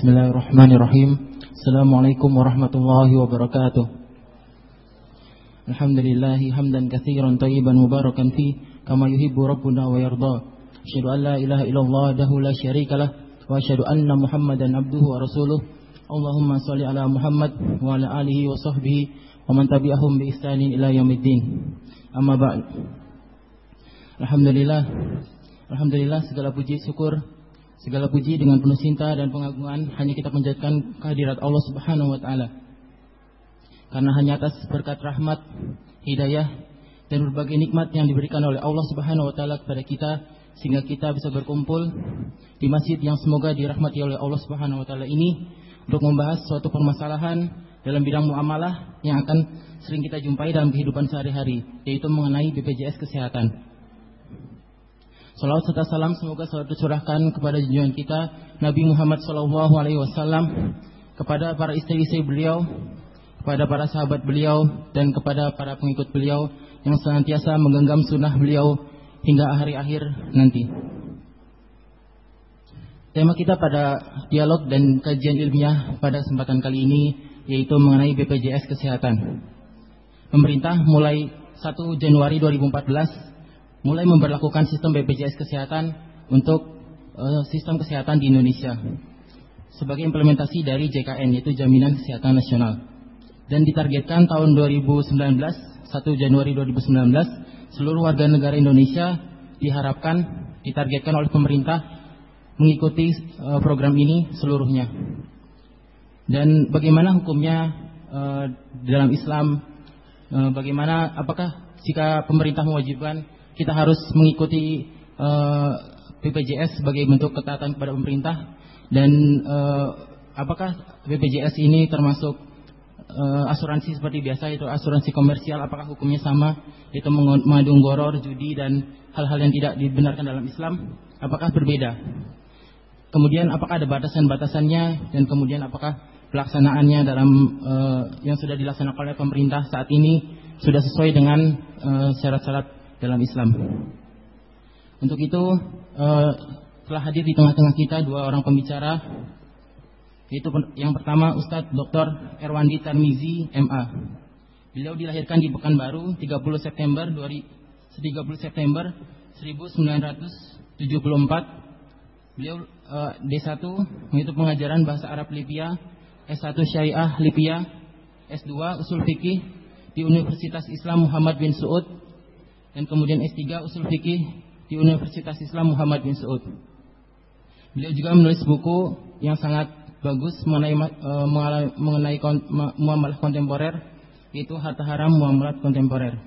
Bismillahirrahmanirrahim. Assalamualaikum warahmatullahi wabarakatuh. Alhamdulillahi hamdan katsiran tayyiban mubarakan fi kama yuhibbu rabbuna wa yarda. Asyhadu an la ilaha illallah wahdahu la syarika lah wa asyhadu anna Muhammadan abduhu wa rasuluh. Allahumma shalli ala Muhammad wa ala alihi wa sahbihi wa man tabi'ahum bi ihsanin ila yaumiddin. Amma ba'd. Alhamdulillah. Alhamdulillah segala puji syukur Segala puji dengan penuh cinta dan pengagungan hanya kita panjatkan kehadirat Allah Subhanahu wa taala. Karena hanya atas berkat rahmat, hidayah dan berbagai nikmat yang diberikan oleh Allah Subhanahu wa taala kepada kita sehingga kita bisa berkumpul di masjid yang semoga dirahmati oleh Allah Subhanahu wa taala ini untuk membahas suatu permasalahan dalam bidang muamalah yang akan sering kita jumpai dalam kehidupan sehari-hari yaitu mengenai BPJS kesehatan. Salawat serta salam semoga selalu tercurahkan kepada junjungan kita Nabi Muhammad Sallallahu Alaihi Wasallam kepada para istri-istri beliau, kepada para sahabat beliau dan kepada para pengikut beliau yang senantiasa menggenggam sunnah beliau hingga hari akhir nanti. Tema kita pada dialog dan kajian ilmiah pada kesempatan kali ini yaitu mengenai BPJS Kesehatan. Pemerintah mulai 1 Januari 2014 mulai memperlakukan sistem BPJS Kesehatan untuk uh, sistem kesehatan di Indonesia sebagai implementasi dari JKN yaitu Jaminan Kesehatan Nasional. Dan ditargetkan tahun 2019, 1 Januari 2019, seluruh warga negara Indonesia diharapkan ditargetkan oleh pemerintah mengikuti uh, program ini seluruhnya. Dan bagaimana hukumnya uh, dalam Islam? Uh, bagaimana apakah jika pemerintah mewajibkan kita harus mengikuti uh, eh, BPJS sebagai bentuk ketaatan kepada pemerintah. Dan uh, apakah BPJS ini termasuk uh, asuransi seperti biasa itu asuransi komersial? Apakah hukumnya sama? Itu mengandung goror judi dan hal-hal yang tidak dibenarkan dalam Islam. Apakah berbeda? Kemudian apakah ada batasan-batasannya? Dan kemudian apakah pelaksanaannya dalam uh, yang sudah dilaksanakan oleh pemerintah saat ini sudah sesuai dengan syarat-syarat dalam Islam. Untuk itu uh, telah hadir di tengah-tengah kita dua orang pembicara yaitu yang pertama Ustadz Dr. Erwandi Tarmizi MA. Beliau dilahirkan di Pekanbaru 30 September 30 September 1974. Beliau uh, D1 yaitu pengajaran bahasa Arab Libya, S1 Syariah Libya, S2 Usul Fikih di Universitas Islam Muhammad bin Saud dan kemudian S3 Usul Fikih di Universitas Islam Muhammad bin Saud. Beliau juga menulis buku yang sangat bagus mengenai uh, mengenai kon, muamalah kontemporer yaitu harta haram muamalah kontemporer.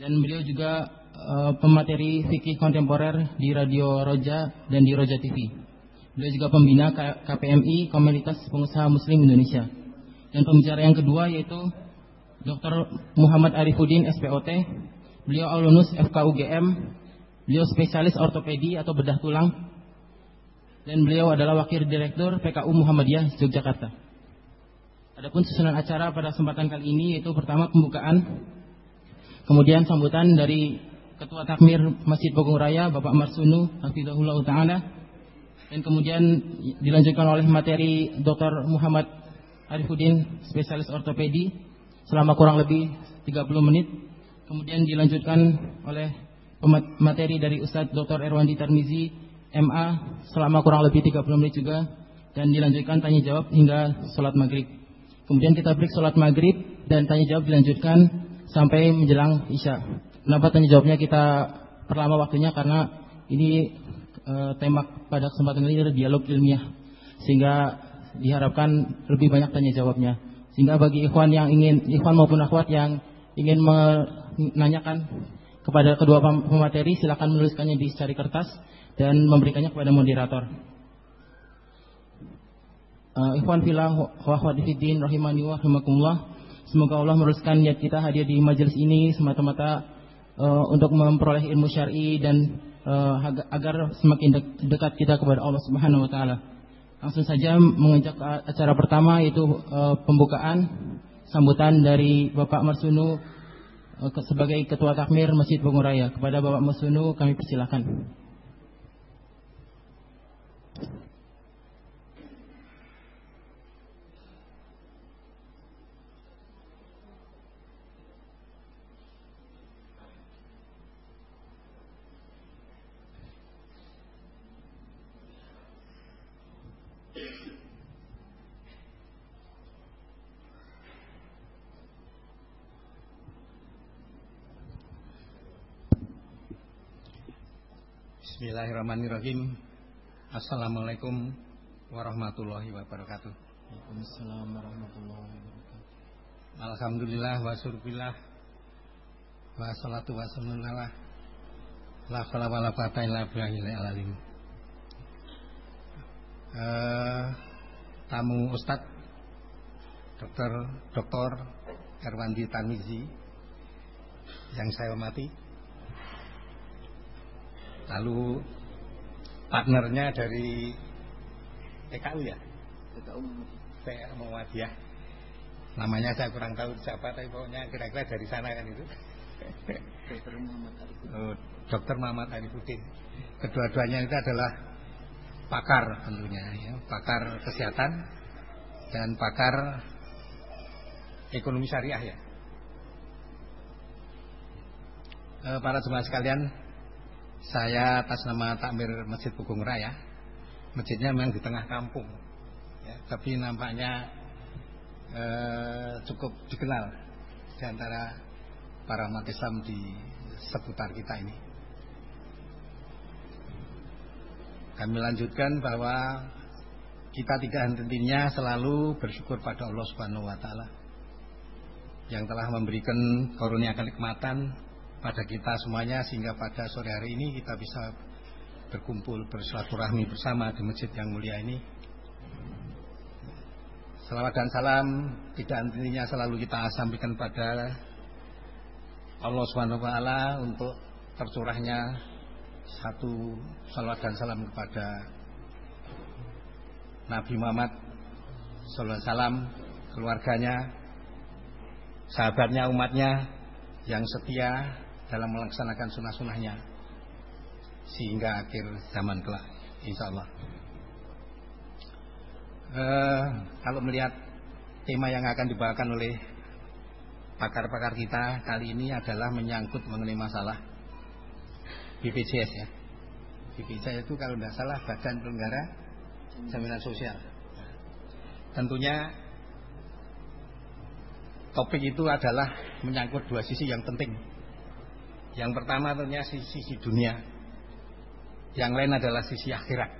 Dan beliau juga uh, pemateri fikih kontemporer di Radio Roja dan di Roja TV. Beliau juga pembina KPMI Komunitas Pengusaha Muslim Indonesia. Dan pembicara yang kedua yaitu Dr. Muhammad Arifuddin SPOT, beliau alumnus FKUGM, beliau spesialis ortopedi atau bedah tulang, dan beliau adalah wakil direktur PKU Muhammadiyah Yogyakarta. Adapun susunan acara pada kesempatan kali ini yaitu pertama pembukaan, kemudian sambutan dari Ketua Takmir Masjid Bogong Raya Bapak Marsunu Hafizahullah Ta'ala dan kemudian dilanjutkan oleh materi Dr. Muhammad Arifuddin spesialis ortopedi selama kurang lebih 30 menit. Kemudian dilanjutkan oleh materi dari Ustadz Dr. Erwandi Tarmizi MA selama kurang lebih 30 menit juga dan dilanjutkan tanya jawab hingga sholat maghrib. Kemudian kita break sholat maghrib dan tanya jawab dilanjutkan sampai menjelang isya. Kenapa tanya jawabnya kita perlama waktunya karena ini e, tema pada kesempatan ini adalah dialog ilmiah sehingga diharapkan lebih banyak tanya jawabnya. Sehingga bagi ikhwan yang ingin ikhwan maupun akhwat yang ingin menanyakan kepada kedua pemateri silakan menuliskannya di secari kertas dan memberikannya kepada moderator. Uh, ikhwan fillah wa akhwatifiddin rahimani wa rahimakumullah. Semoga Allah meneruskan niat kita hadir di majelis ini semata-mata uh, untuk memperoleh ilmu syar'i dan uh, agar semakin dekat kita kepada Allah Subhanahu wa taala. Langsung saja mengajak acara pertama yaitu uh, pembukaan sambutan dari Bapak Marsunu uh, sebagai Ketua Takmir Masjid Bogoraya. Kepada Bapak Marsunu kami persilakan. Bismillahirrahmanirrahim. Assalamualaikum warahmatullahi wabarakatuh. Waalaikumsalam warahmatullahi wabarakatuh. Alhamdulillah wa syukurillah wa salatu wa sallallahu la khala wa la quwata illa alim. Uh, tamu Ustadz Dr. Dr. Erwandi Tanizi yang saya hormati Lalu partnernya dari PKU ya? PKU Muhammadiyah. Namanya saya kurang tahu siapa tapi pokoknya kira-kira dari sana kan itu. Dokter Muhammad Arifudin. Oh, Dokter Muhammad Arifudin. Kedua-duanya itu adalah pakar tentunya ya, pakar kesehatan dan pakar ekonomi syariah ya. Eh, para jemaah sekalian, saya atas nama takmir Masjid Pugung Raya. Masjidnya memang di tengah kampung, ya, tapi nampaknya eh, cukup dikenal di antara para umat Islam di seputar kita ini. Kami lanjutkan bahwa kita tidak henti-hentinya selalu bersyukur pada Allah Subhanahu wa taala yang telah memberikan karunia kenikmatan pada kita semuanya sehingga pada sore hari ini kita bisa berkumpul bersilaturahmi bersama di masjid yang mulia ini. Salawat dan salam tidak intinya selalu kita sampaikan pada Allah Subhanahu wa taala untuk tercurahnya satu salawat dan salam kepada Nabi Muhammad sallallahu alaihi wasallam, keluarganya, sahabatnya, umatnya yang setia dalam melaksanakan sunnah-sunnahnya. Sehingga akhir zaman kelak insya Allah eh, kalau melihat tema yang akan dibawakan oleh pakar-pakar kita kali ini adalah menyangkut mengenai masalah BPJS ya. BPJS itu kalau tidak salah Badan Penyelenggara Jaminan Sosial. Tentunya topik itu adalah menyangkut dua sisi yang penting yang pertama tentunya sisi, sisi dunia. Yang lain adalah sisi akhirat.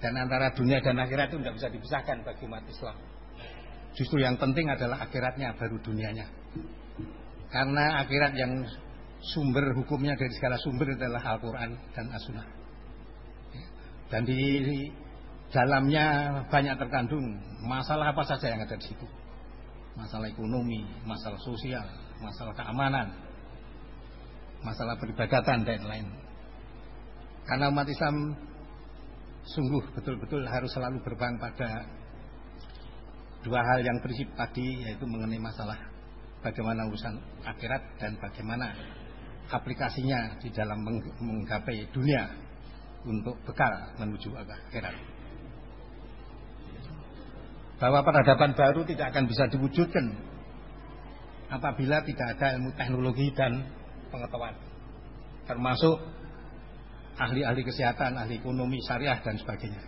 Dan antara dunia dan akhirat itu tidak bisa dipisahkan bagi umat Islam. Justru yang penting adalah akhiratnya baru dunianya. Karena akhirat yang sumber hukumnya dari segala sumber adalah Al-Quran dan As-Sunnah. Dan di dalamnya banyak terkandung masalah apa saja yang ada di situ. Masalah ekonomi, masalah sosial, masalah keamanan, masalah peribadatan dan lain. Karena umat Islam sungguh betul-betul harus selalu berpegang pada dua hal yang prinsip tadi yaitu mengenai masalah bagaimana urusan akhirat dan bagaimana aplikasinya di dalam menggapai dunia untuk bekal menuju akhirat. Bahwa peradaban baru tidak akan bisa diwujudkan apabila tidak ada ilmu teknologi dan pengetahuan termasuk ahli-ahli kesehatan, ahli ekonomi syariah dan sebagainya.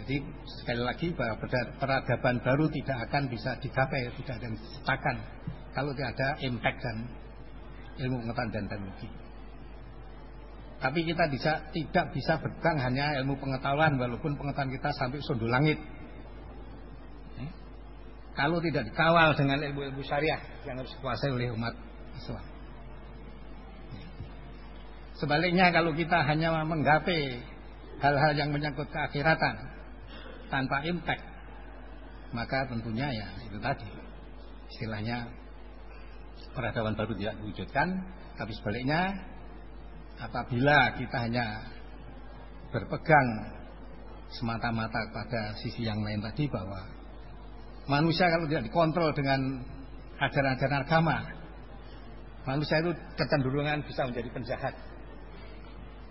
Jadi sekali lagi bahwa peradaban baru tidak akan bisa digapai, tidak yang diciptakan kalau tidak ada impact dan ilmu pengetahuan dan teknologi. Tapi kita bisa, tidak bisa berpegang hanya ilmu pengetahuan walaupun pengetahuan kita sampai sundul langit. Kalau tidak dikawal dengan ilmu-ilmu syariah yang harus dikuasai oleh umat Islam. Sebaliknya kalau kita hanya menggapai hal-hal yang menyangkut keakhiratan tanpa impact, maka tentunya ya itu tadi istilahnya peradaban baru tidak diwujudkan. Tapi sebaliknya apabila kita hanya berpegang semata-mata pada sisi yang lain tadi bahwa Manusia kalau tidak dikontrol dengan ajaran-ajaran agama, manusia itu kecenderungan bisa menjadi penjahat.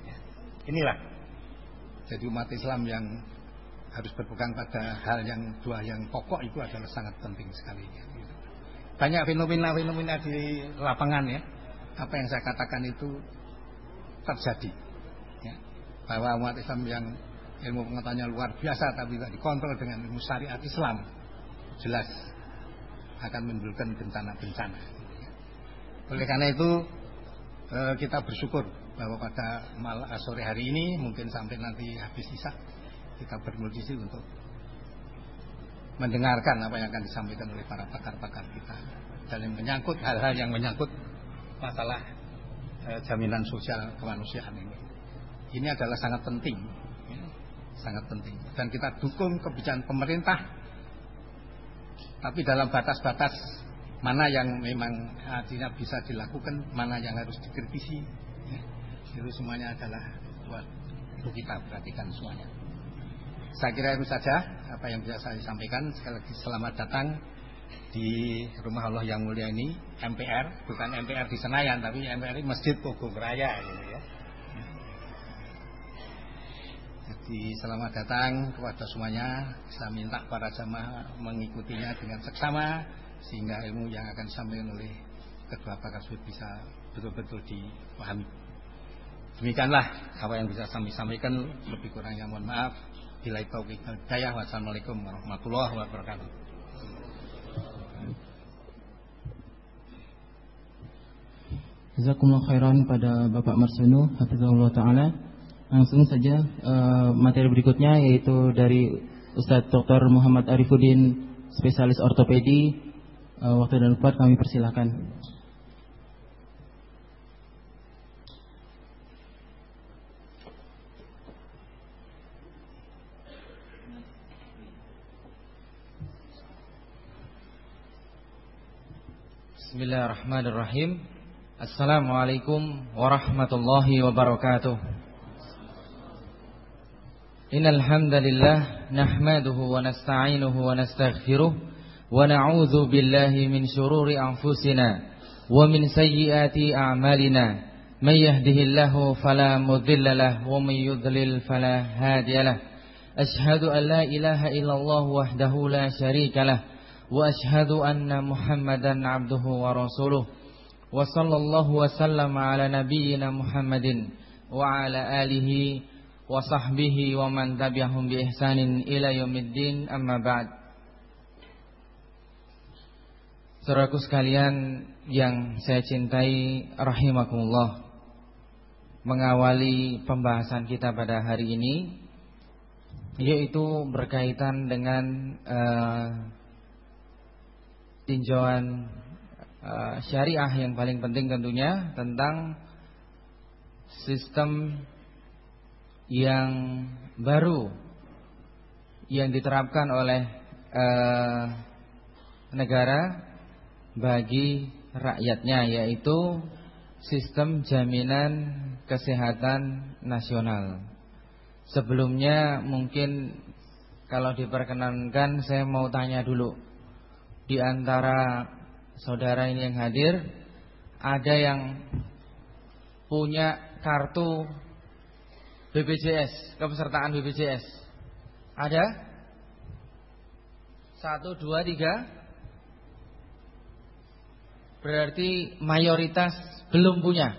Ya. Inilah jadi umat Islam yang harus berpegang pada hal yang dua yang pokok itu adalah sangat penting sekali. Banyak fenomena-fenomena di lapangan ya. Apa yang saya katakan itu terjadi. Ya. Bahwa umat Islam yang ilmu pengetahuannya luar biasa tapi tidak dikontrol dengan ilmu syariat Islam jelas akan menimbulkan bencana-bencana. Oleh karena itu eh, kita bersyukur bahwa pada mal eh, sore hari ini mungkin sampai nanti habis isak kita bermultisi untuk mendengarkan apa yang akan disampaikan oleh para pakar-pakar kita dalam menyangkut hal-hal yang menyangkut masalah eh, jaminan sosial kemanusiaan ini. Ini adalah sangat penting, ya, sangat penting. Dan kita dukung kebijakan pemerintah, tapi dalam batas-batas mana yang memang artinya bisa dilakukan, mana yang harus dikritisi. Ya itu semuanya adalah buat untuk kita perhatikan semuanya. Saya kira itu saja apa yang bisa saya sampaikan. Sekali lagi selamat datang di rumah Allah yang mulia ini MPR, bukan MPR di Senayan tapi MPR di Masjid Pogong Raya gitu ya. Jadi selamat datang kepada semuanya. Saya minta para jamaah mengikutinya dengan seksama sehingga ilmu yang akan disampaikan oleh kedua pakar bisa betul-betul dipahami. Demikianlah apa yang bisa kami sampaikan lebih kurangnya mohon maaf. Bila taufik hidayah. Wassalamualaikum warahmatullahi wabarakatuh. Jazakumullah khairan pada Bapak Marsunu Hafizahullah Ta'ala Langsung saja uh, materi berikutnya yaitu dari Ustadz Dr. Muhammad Arifuddin Spesialis Ortopedi. Uh, Waktu dan tempat kami persilahkan. Bismillahirrahmanirrahim. Assalamualaikum warahmatullahi wabarakatuh إن الحمد لله نحمده ونستعينه ونستغفره ونعوذ بالله من شرور أنفسنا ومن سيئات أعمالنا. من يهده الله فلا مضل له ومن يضلل فلا هادي له. أشهد أن لا إله إلا الله وحده لا شريك له وأشهد أن محمدا عبده ورسوله. وصلى الله وسلم على نبينا محمد وعلى آله وسلم وصحبه ومن تبعهم بإحسان إلى يوم الدين أما بعد Saudaraku sekalian yang saya cintai rahimakumullah Mengawali pembahasan kita pada hari ini Yaitu berkaitan dengan uh, tinjauan uh, syariah yang paling penting tentunya tentang sistem yang baru yang diterapkan oleh uh, negara bagi rakyatnya yaitu sistem jaminan kesehatan nasional. Sebelumnya mungkin kalau diperkenankan saya mau tanya dulu di antara saudara ini yang hadir ada yang punya kartu BPJS, kepesertaan BPJS. Ada? Satu, dua, tiga. Berarti mayoritas belum punya.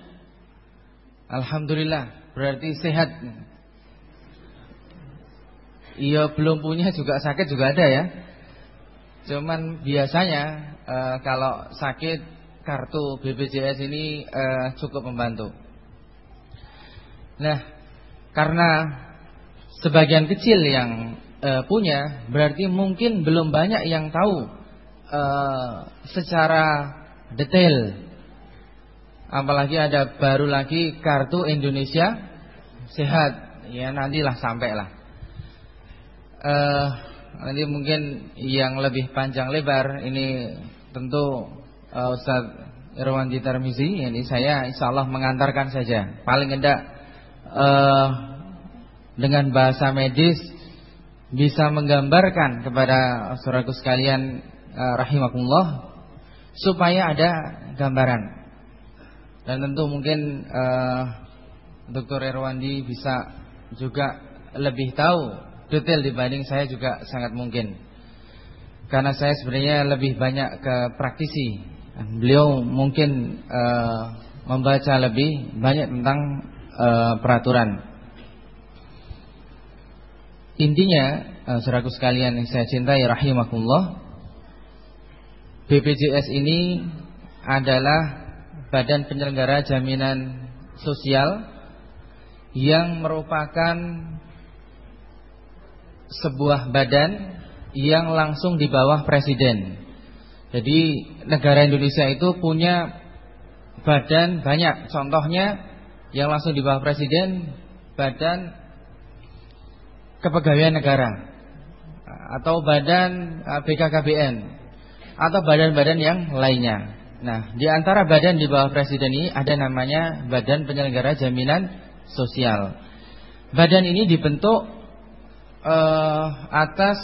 Alhamdulillah, berarti sehat. Iya belum punya juga sakit juga ada ya. Cuman biasanya e, kalau sakit kartu BPJS ini e, cukup membantu. Nah, karena sebagian kecil yang e, punya, berarti mungkin belum banyak yang tahu e, secara detail. Apalagi ada baru lagi kartu Indonesia Sehat. Ya nantilah sampailah. Eh Nanti mungkin yang lebih panjang lebar ini tentu uh, Ustaz Irwan Jitarmizi ini saya insya Allah mengantarkan saja. Paling tidak uh, dengan bahasa medis bisa menggambarkan kepada saudaraku sekalian uh, rahimakumullah supaya ada gambaran. Dan tentu mungkin uh, Dr. Irwandi bisa juga lebih tahu detail dibanding saya juga sangat mungkin. Karena saya sebenarnya lebih banyak ke praktisi. Beliau mungkin uh, membaca lebih banyak tentang uh, peraturan. Intinya, uh, saudaraku sekalian yang saya cintai rahimakumullah, BPJS ini adalah Badan Penyelenggara Jaminan Sosial yang merupakan sebuah badan yang langsung di bawah presiden. Jadi negara Indonesia itu punya badan banyak. Contohnya yang langsung di bawah presiden badan kepegawaian negara atau badan eh, BKKBN atau badan-badan yang lainnya. Nah, di antara badan di bawah presiden ini ada namanya Badan Penyelenggara Jaminan Sosial. Badan ini dibentuk uh, atas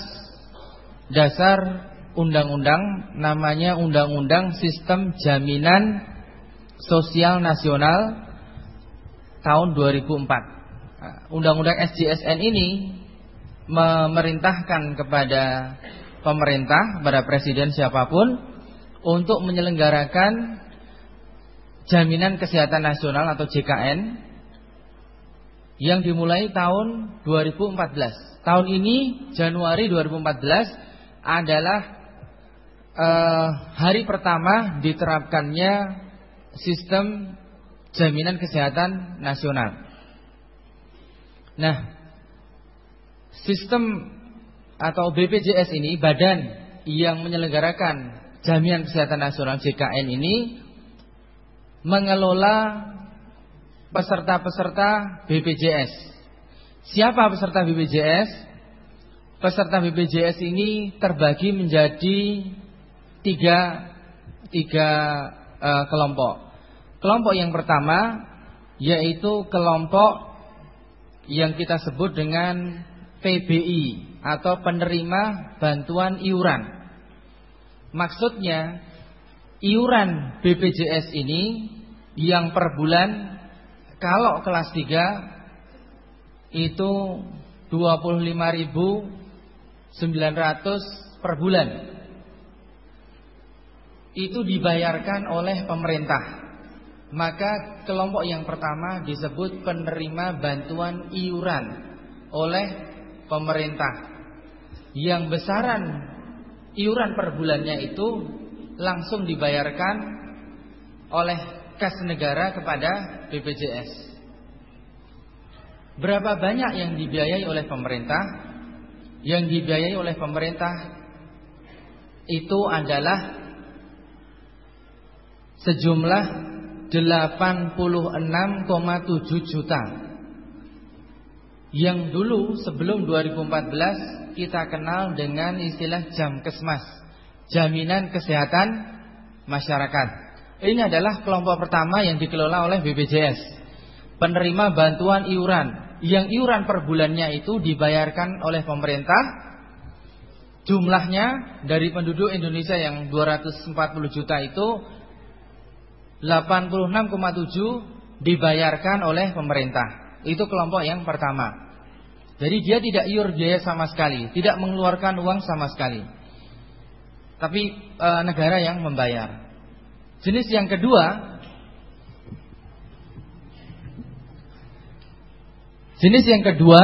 dasar undang-undang namanya Undang-Undang Sistem Jaminan Sosial Nasional tahun 2004. Undang-undang SJSN ini memerintahkan kepada pemerintah, kepada presiden siapa pun untuk menyelenggarakan jaminan kesehatan nasional atau JKN yang dimulai tahun 2014. Tahun ini Januari 2014 adalah uh, hari pertama diterapkannya sistem jaminan kesehatan nasional. Nah, sistem atau BPJS ini badan yang menyelenggarakan Jaminan Kesehatan Nasional JKN ini mengelola peserta-peserta BPJS. Siapa peserta BPJS? Peserta BPJS ini terbagi menjadi tiga, tiga uh, kelompok. Kelompok yang pertama yaitu kelompok yang kita sebut dengan PBI atau penerima bantuan iuran. Maksudnya iuran BPJS ini yang per bulan kalau kelas 3 itu 25.900 per bulan. Itu dibayarkan oleh pemerintah. Maka kelompok yang pertama disebut penerima bantuan iuran oleh pemerintah. Yang besaran iuran per bulannya itu langsung dibayarkan oleh kas negara kepada BPJS. Berapa banyak yang dibiayai oleh pemerintah? Yang dibiayai oleh pemerintah itu adalah sejumlah 86,7 juta. Yang dulu sebelum 2014 kita kenal dengan istilah jam kesmas, jaminan kesehatan masyarakat. Ini adalah kelompok pertama yang dikelola oleh BPJS. Penerima bantuan iuran, yang iuran per bulannya itu dibayarkan oleh pemerintah. Jumlahnya dari penduduk Indonesia yang 240 juta itu 86,7 dibayarkan oleh pemerintah. Itu kelompok yang pertama. Jadi dia tidak iur biaya sama sekali, tidak mengeluarkan uang sama sekali. Tapi e, negara yang membayar. Jenis yang kedua Jenis yang kedua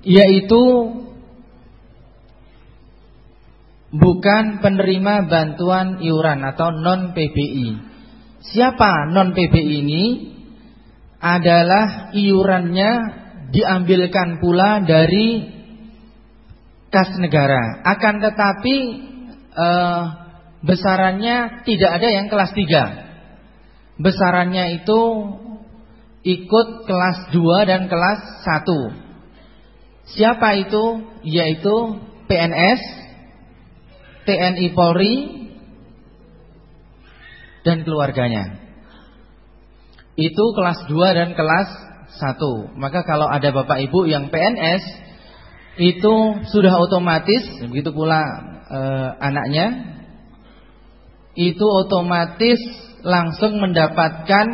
yaitu bukan penerima bantuan iuran atau non PBI. Siapa non PBI ini? Adalah iurannya diambilkan pula dari kas negara. Akan tetapi eh, besarannya tidak ada yang kelas 3. Besarannya itu ikut kelas 2 dan kelas 1. Siapa itu? Yaitu PNS, TNI Polri dan keluarganya. Itu kelas 2 dan kelas satu. Maka kalau ada bapak ibu yang PNS itu sudah otomatis begitu pula e, anaknya itu otomatis langsung mendapatkan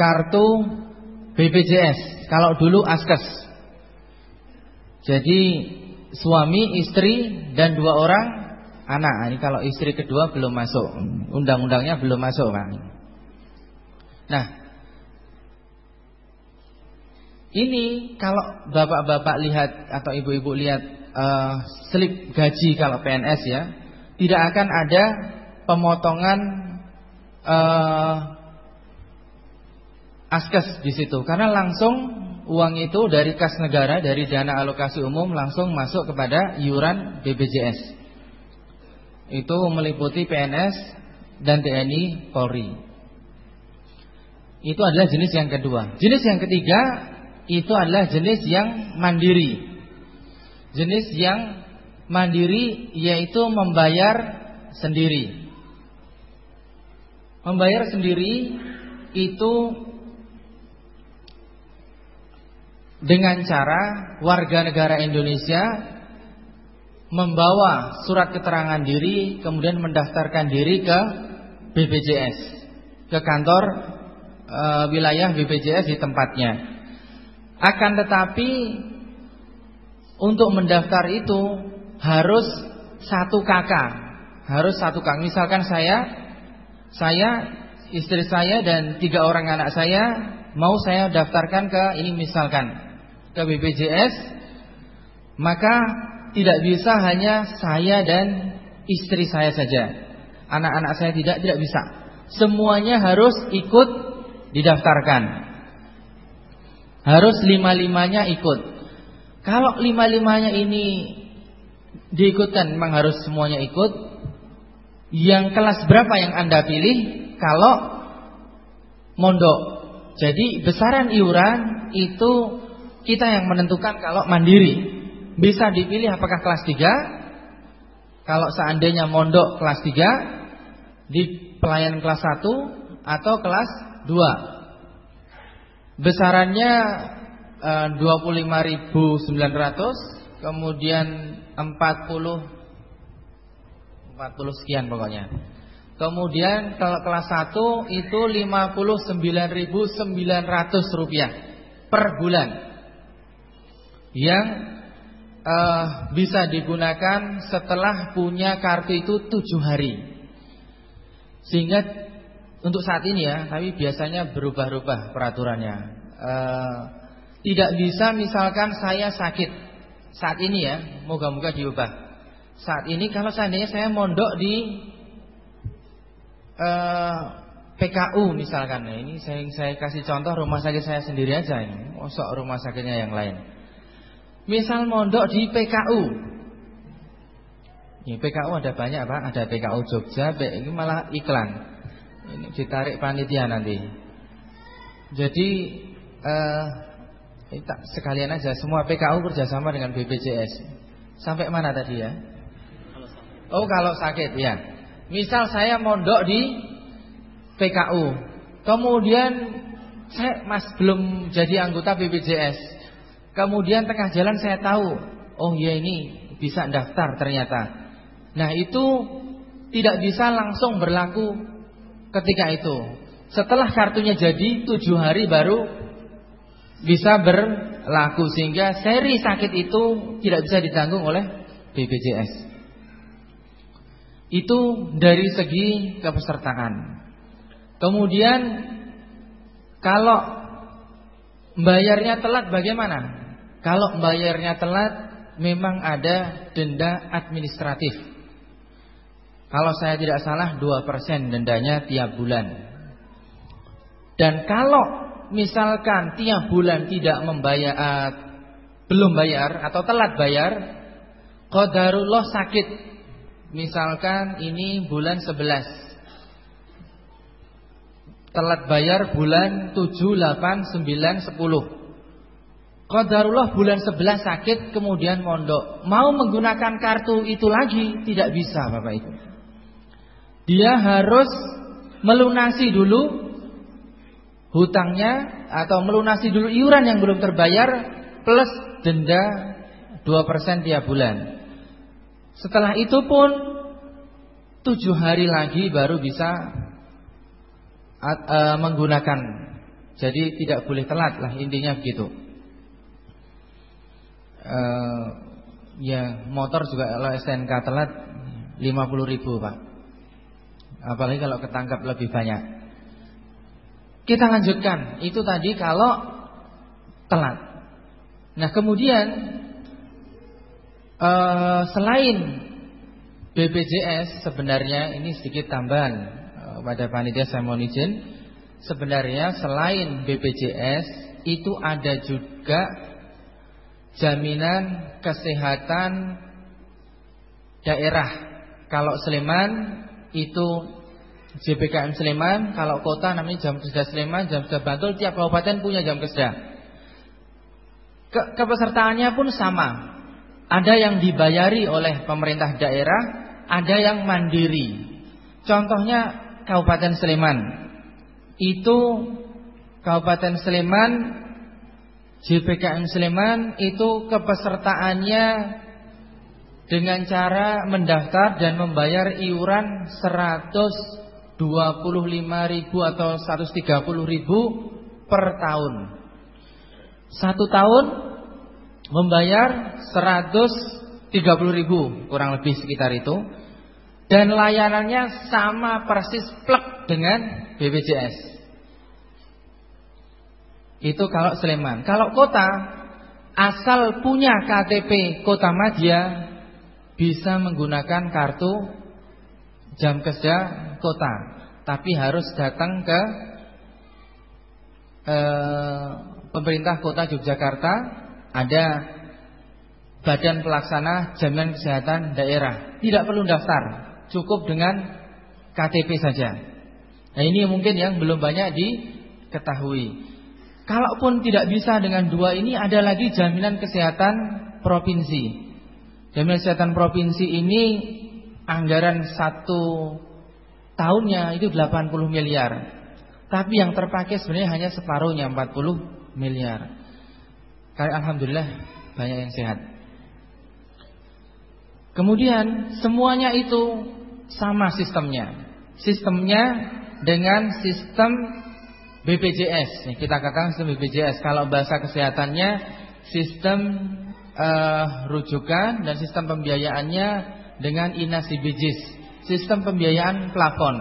kartu BPJS. Kalau dulu askes. Jadi suami, istri dan dua orang anak. Ini kalau istri kedua belum masuk. Undang-undangnya belum masuk, Pak. Nah, ini kalau bapak-bapak lihat atau ibu-ibu lihat uh, slip gaji kalau PNS ya, tidak akan ada pemotongan uh, askes di situ karena langsung uang itu dari kas negara dari dana alokasi umum langsung masuk kepada iuran BPJS. Itu meliputi PNS dan TNI Polri. Itu adalah jenis yang kedua. Jenis yang ketiga itu adalah jenis yang mandiri. Jenis yang mandiri yaitu membayar sendiri. Membayar sendiri itu dengan cara warga negara Indonesia membawa surat keterangan diri kemudian mendaftarkan diri ke BPJS ke kantor e, wilayah BPJS di tempatnya. Akan tetapi untuk mendaftar itu harus satu kakak, harus satu kakak. Misalkan saya, saya, istri saya dan tiga orang anak saya mau saya daftarkan ke ini misalkan ke BPJS maka tidak bisa hanya saya dan istri saya saja. Anak-anak saya tidak tidak bisa. Semuanya harus ikut didaftarkan. Harus lima-limanya ikut. Kalau lima-limanya ini diikutkan memang harus semuanya ikut. Yang kelas berapa yang Anda pilih kalau mondok? Jadi besaran iuran itu kita yang menentukan kalau mandiri. Bisa dipilih apakah kelas 3 Kalau seandainya mondok kelas 3 Di pelayan kelas 1 Atau kelas 2 Besarannya eh, 25.900 Kemudian 40 40 sekian pokoknya. Kemudian kalau kelas 1 itu 59.900 rupiah per bulan. Yang uh, bisa digunakan setelah punya kartu itu tujuh hari. Sehingga untuk saat ini ya, tapi biasanya berubah-ubah peraturannya. Uh, tidak bisa misalkan saya sakit saat ini ya, moga-moga diubah. Saat ini kalau seandainya saya mondok di uh, eh, PKU misalkan, nah, ini saya saya kasih contoh rumah sakit saya sendiri aja ini, mosok rumah sakitnya yang lain. Misal mondok di PKU. Ini PKU ada banyak Pak, ada PKU Jogja, ini malah iklan. Ini ditarik panitia nanti. Jadi eh, sekalian aja semua PKU kerjasama dengan BPJS. Sampai mana tadi ya? Oh kalau sakit ya. Misal saya mondok di PKU, kemudian saya mas belum jadi anggota BPJS. Kemudian tengah jalan saya tahu, oh ya ini bisa daftar ternyata. Nah itu tidak bisa langsung berlaku ketika itu. Setelah kartunya jadi tujuh hari baru bisa berlaku sehingga seri sakit itu tidak bisa ditanggung oleh BPJS. Itu dari segi kepesertaan. Kemudian kalau bayarnya telat bagaimana? Kalau bayarnya telat memang ada denda administratif. Kalau saya tidak salah 2% dendanya tiap bulan. Dan kalau misalkan tiap bulan tidak membayar uh, belum bayar atau telat bayar, qadarullah sakit. Misalkan ini bulan 11. Telat bayar bulan 7, 8, 9, 10. Qadarullah bulan 11 sakit kemudian mondok. Mau menggunakan kartu itu lagi tidak bisa Bapak Ibu. Dia harus melunasi dulu hutangnya atau melunasi dulu iuran yang belum terbayar plus denda 2% tiap bulan. Setelah itu pun tujuh hari lagi baru bisa uh, menggunakan. Jadi tidak boleh telat lah intinya begitu uh, ya motor juga kalau STNK telat 50 ribu pak. Apalagi kalau ketangkap lebih banyak. Kita lanjutkan. Itu tadi kalau telat. Nah kemudian uh, selain BPJS sebenarnya ini sedikit tambahan kepada panitia saya mohon izin. Sebenarnya selain BPJS itu ada juga jaminan kesehatan daerah. Kalau Sleman itu JPKM Sleman, kalau kota namanya jam kerja Sleman, jam kerja Bantul, tiap kabupaten punya jam kerja. Ke kepesertaannya pun sama. Ada yang dibayari oleh pemerintah daerah, ada yang mandiri. Contohnya Kabupaten Sleman. Itu Kabupaten Sleman JPKM Sleman itu kepesertaannya dengan cara mendaftar dan membayar iuran 125.000 atau 130.000 per tahun. Satu tahun membayar 130.000 kurang lebih sekitar itu dan layanannya sama persis plek dengan BPJS. Itu kalau Sleman. Kalau kota asal punya KTP Kota Madia bisa menggunakan kartu jam kerja kota, tapi harus datang ke eh, pemerintah kota Yogyakarta ada Badan Pelaksana Jaminan Kesehatan Daerah. Tidak perlu daftar, cukup dengan KTP saja. Nah ini mungkin yang belum banyak diketahui. Kalaupun tidak bisa dengan dua ini, ada lagi jaminan kesehatan provinsi. Jaminan Kesehatan Provinsi ini anggaran satu tahunnya itu 80 miliar. Tapi yang terpakai sebenarnya hanya separuhnya 40 miliar. Karena Alhamdulillah banyak yang sehat. Kemudian semuanya itu sama sistemnya. Sistemnya dengan sistem BPJS. Kita katakan sistem BPJS. Kalau bahasa kesehatannya sistem uh, rujukan dan sistem pembiayaannya dengan inasibijis, sistem pembiayaan plafon.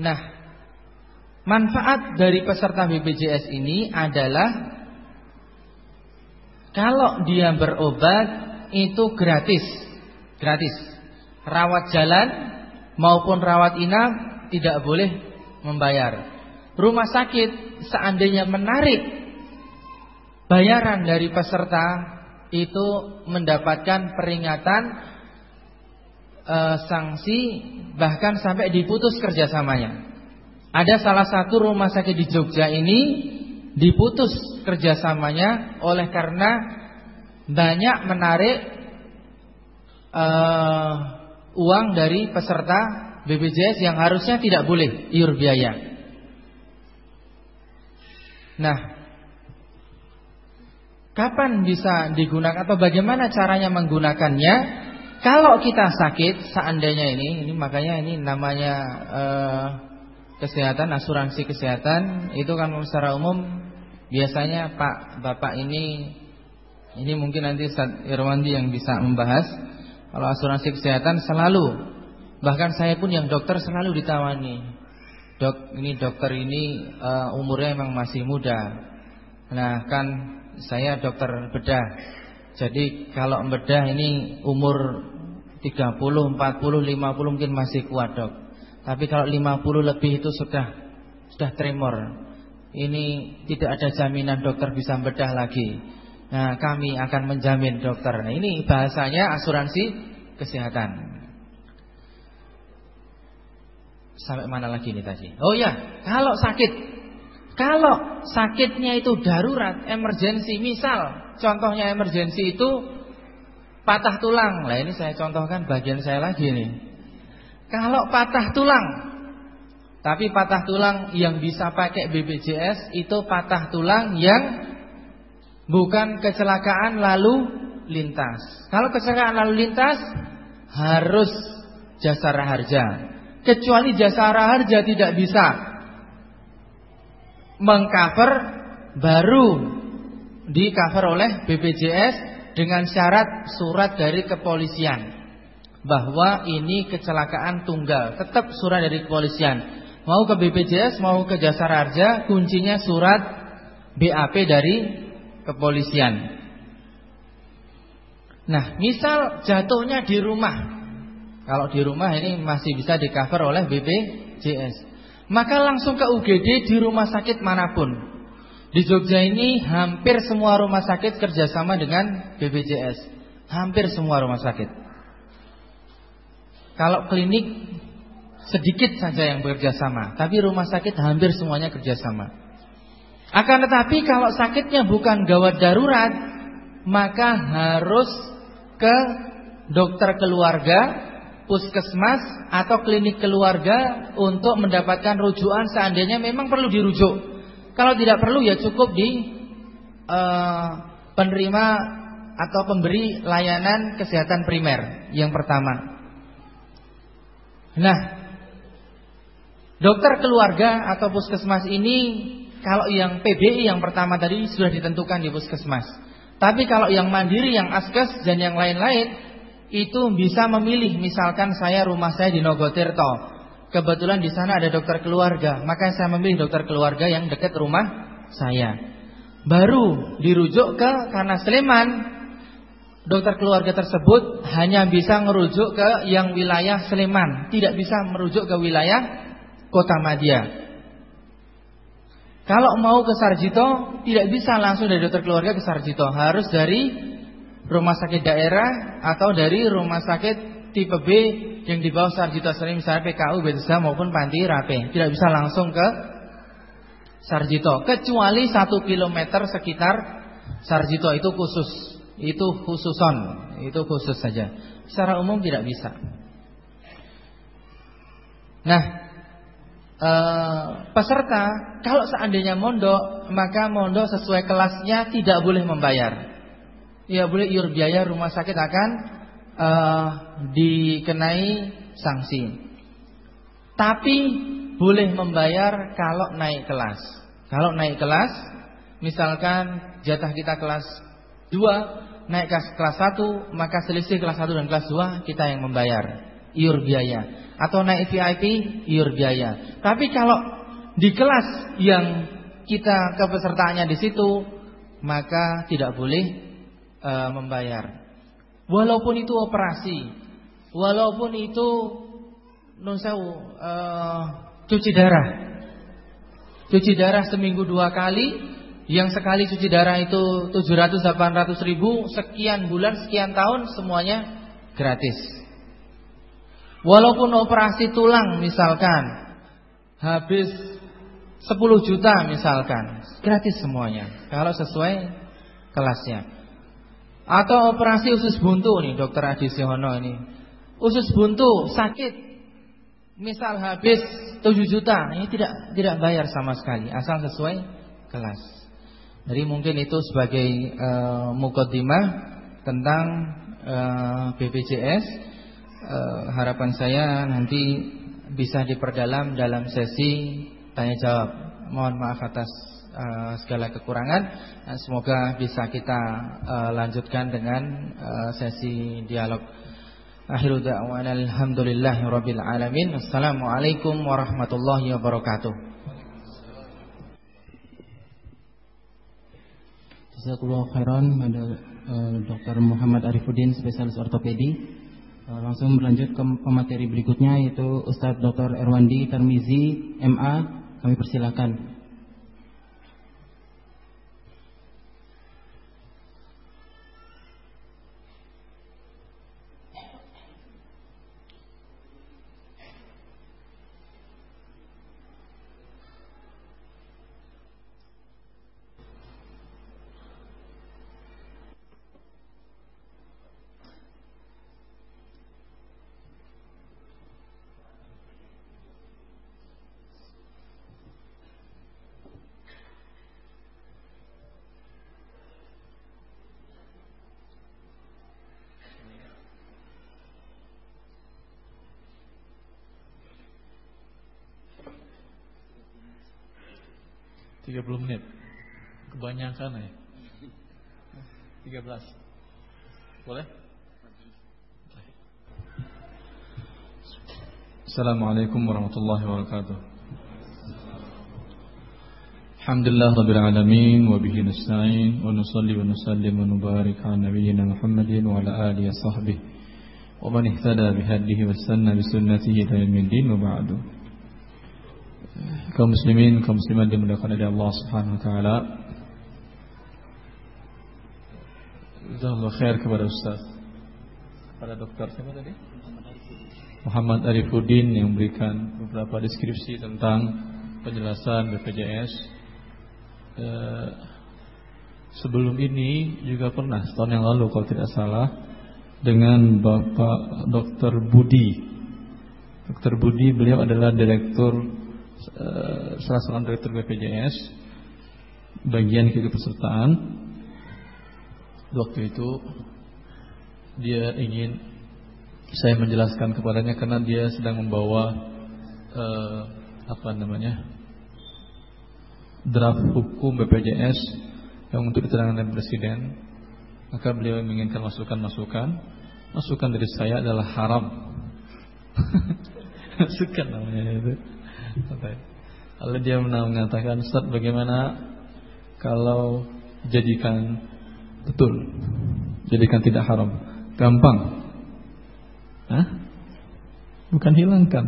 Nah, manfaat dari peserta BPJS ini adalah kalau dia berobat itu gratis. Gratis. Rawat jalan maupun rawat inap tidak boleh membayar. Rumah sakit seandainya menarik bayaran dari peserta itu mendapatkan peringatan e, sanksi bahkan sampai diputus kerjasamanya. Ada salah satu rumah sakit di Jogja ini diputus kerjasamanya oleh karena banyak menarik e, uang dari peserta BPJS yang harusnya tidak boleh iur biaya. Nah, Kapan bisa digunakan atau bagaimana caranya menggunakannya? Kalau kita sakit seandainya ini, ini makanya ini namanya eh, kesehatan, asuransi kesehatan itu kan secara umum biasanya Pak Bapak ini ini mungkin nanti Ustaz Irwandi yang bisa membahas. Kalau asuransi kesehatan selalu bahkan saya pun yang dokter selalu ditawani. Dok, ini dokter ini uh, umurnya memang masih muda. Nah, kan saya dokter bedah. Jadi kalau bedah ini umur 30, 40, 50 mungkin masih kuat dok. Tapi kalau 50 lebih itu sudah sudah tremor. Ini tidak ada jaminan dokter bisa bedah lagi. Nah, kami akan menjamin dokter. Nah, ini bahasanya asuransi kesehatan. Sampai mana lagi nih tadi? Oh ya, kalau sakit kalau sakitnya itu darurat, emergensi, misal contohnya emergensi itu patah tulang. Lah ini saya contohkan bagian saya lagi nih. Kalau patah tulang, tapi patah tulang yang bisa pakai BPJS itu patah tulang yang bukan kecelakaan lalu lintas. Kalau kecelakaan lalu lintas harus jasara harja. Kecuali jasara harja tidak bisa mengcover baru di cover oleh BPJS dengan syarat surat dari kepolisian bahwa ini kecelakaan tunggal, tetap surat dari kepolisian. Mau ke BPJS, mau ke Jasa Raja, kuncinya surat BAP dari kepolisian. Nah, misal jatuhnya di rumah. Kalau di rumah ini masih bisa di cover oleh BPJS. Maka langsung ke UGD di rumah sakit mana pun. Di Jogja ini hampir semua rumah sakit kerjasama dengan BPJS. Hampir semua rumah sakit. Kalau klinik sedikit saja yang bekerja sama, tapi rumah sakit hampir semuanya kerjasama. Akan tetapi kalau sakitnya bukan gawat darurat, maka harus ke dokter keluarga puskesmas atau klinik keluarga untuk mendapatkan rujukan seandainya memang perlu dirujuk. Kalau tidak perlu ya cukup di uh, penerima atau pemberi layanan kesehatan primer yang pertama. Nah, dokter keluarga atau puskesmas ini kalau yang PBI yang pertama tadi sudah ditentukan di puskesmas. Tapi kalau yang mandiri, yang askes dan yang lain-lain itu bisa memilih misalkan saya rumah saya di Nogotirto. Kebetulan di sana ada dokter keluarga, maka saya memilih dokter keluarga yang dekat rumah saya. Baru dirujuk ke karena Sleman dokter keluarga tersebut hanya bisa merujuk ke yang wilayah Sleman, tidak bisa merujuk ke wilayah Kota Madia. Kalau mau ke Sarjito tidak bisa langsung dari dokter keluarga ke Sarjito, harus dari rumah sakit daerah atau dari rumah sakit tipe B yang di bawah Sarjito Sering misalnya PKU Bethesda maupun Panti Rape tidak bisa langsung ke Sarjito kecuali satu kilometer sekitar Sarjito. Itu khusus itu khususon itu khusus saja. Secara umum tidak bisa. Nah eh, peserta kalau seandainya mondok maka mondok sesuai kelasnya tidak boleh membayar ya boleh iur biaya rumah sakit akan uh, dikenai sanksi. Tapi boleh membayar kalau naik kelas. Kalau naik kelas, misalkan jatah kita kelas 2, naik ke kelas 1, maka selisih kelas 1 dan kelas 2 kita yang membayar iur biaya. Atau naik VIP iur biaya. Tapi kalau di kelas yang kita kepesertaannya di situ, maka tidak boleh e, membayar. Walaupun itu operasi, walaupun itu nusawu e, cuci darah. Cuci darah seminggu dua kali, yang sekali cuci darah itu 700 800 ribu, sekian bulan, sekian tahun semuanya gratis. Walaupun operasi tulang misalkan habis 10 juta misalkan, gratis semuanya kalau sesuai kelasnya. Atau operasi usus buntu nih dokter Adi Sihono ini. Usus buntu sakit. Misal habis 7 juta, ini tidak tidak bayar sama sekali asal sesuai kelas. Jadi mungkin itu sebagai uh, mukaddimah tentang uh, BPJS. Uh, harapan saya nanti bisa diperdalam dalam sesi tanya jawab. Mohon maaf atas uh, segala kekurangan. Uh, semoga bisa kita uh, lanjutkan dengan sesi dialog. Akhiru da'wana alhamdulillahi rabbil alamin. Assalamualaikum warahmatullahi wabarakatuh. Jazakallahu khairan pada Dr. Muhammad Arifuddin spesialis ortopedi. Langsung berlanjut ke pemateri berikutnya yaitu Ustadz Dr. Erwandi Tarmizi MA. Kami persilakan. Kebanyakan ya. 13. Boleh? Assalamualaikum warahmatullahi wabarakatuh. Alhamdulillah rabbil alamin wa bihi nasta'in wa nusalli wa nusallim wa nubarik ala nabiyyina Muhammadin wa ala alihi wa sahbihi ومن اهتدى بهديه واستنى بسنته إلى يوم الدين وبعد kaum muslimin, kaum muslimat dimuliakan oleh Allah Subhanahu wa taala. Jazakallahu khair kepada Ustaz. Kepada dokter siapa tadi? Muhammad Arifuddin yang memberikan beberapa deskripsi tentang penjelasan BPJS. Eh, sebelum ini juga pernah setahun yang lalu kalau tidak salah dengan Bapak Dr. Budi. Dr. Budi beliau adalah direktur salah seorang direktur BPJS bagian keikutsertaan. Waktu itu dia ingin saya menjelaskan kepadanya karena dia sedang membawa uh, apa namanya draft hukum BPJS yang untuk diterangkan Presiden maka beliau menginginkan masukan-masukan. Masukan dari saya adalah haram. masukan namanya itu. Lalu dia mengatakan, Ustaz bagaimana kalau jadikan betul, jadikan tidak haram, gampang. Hah? Bukan hilangkan,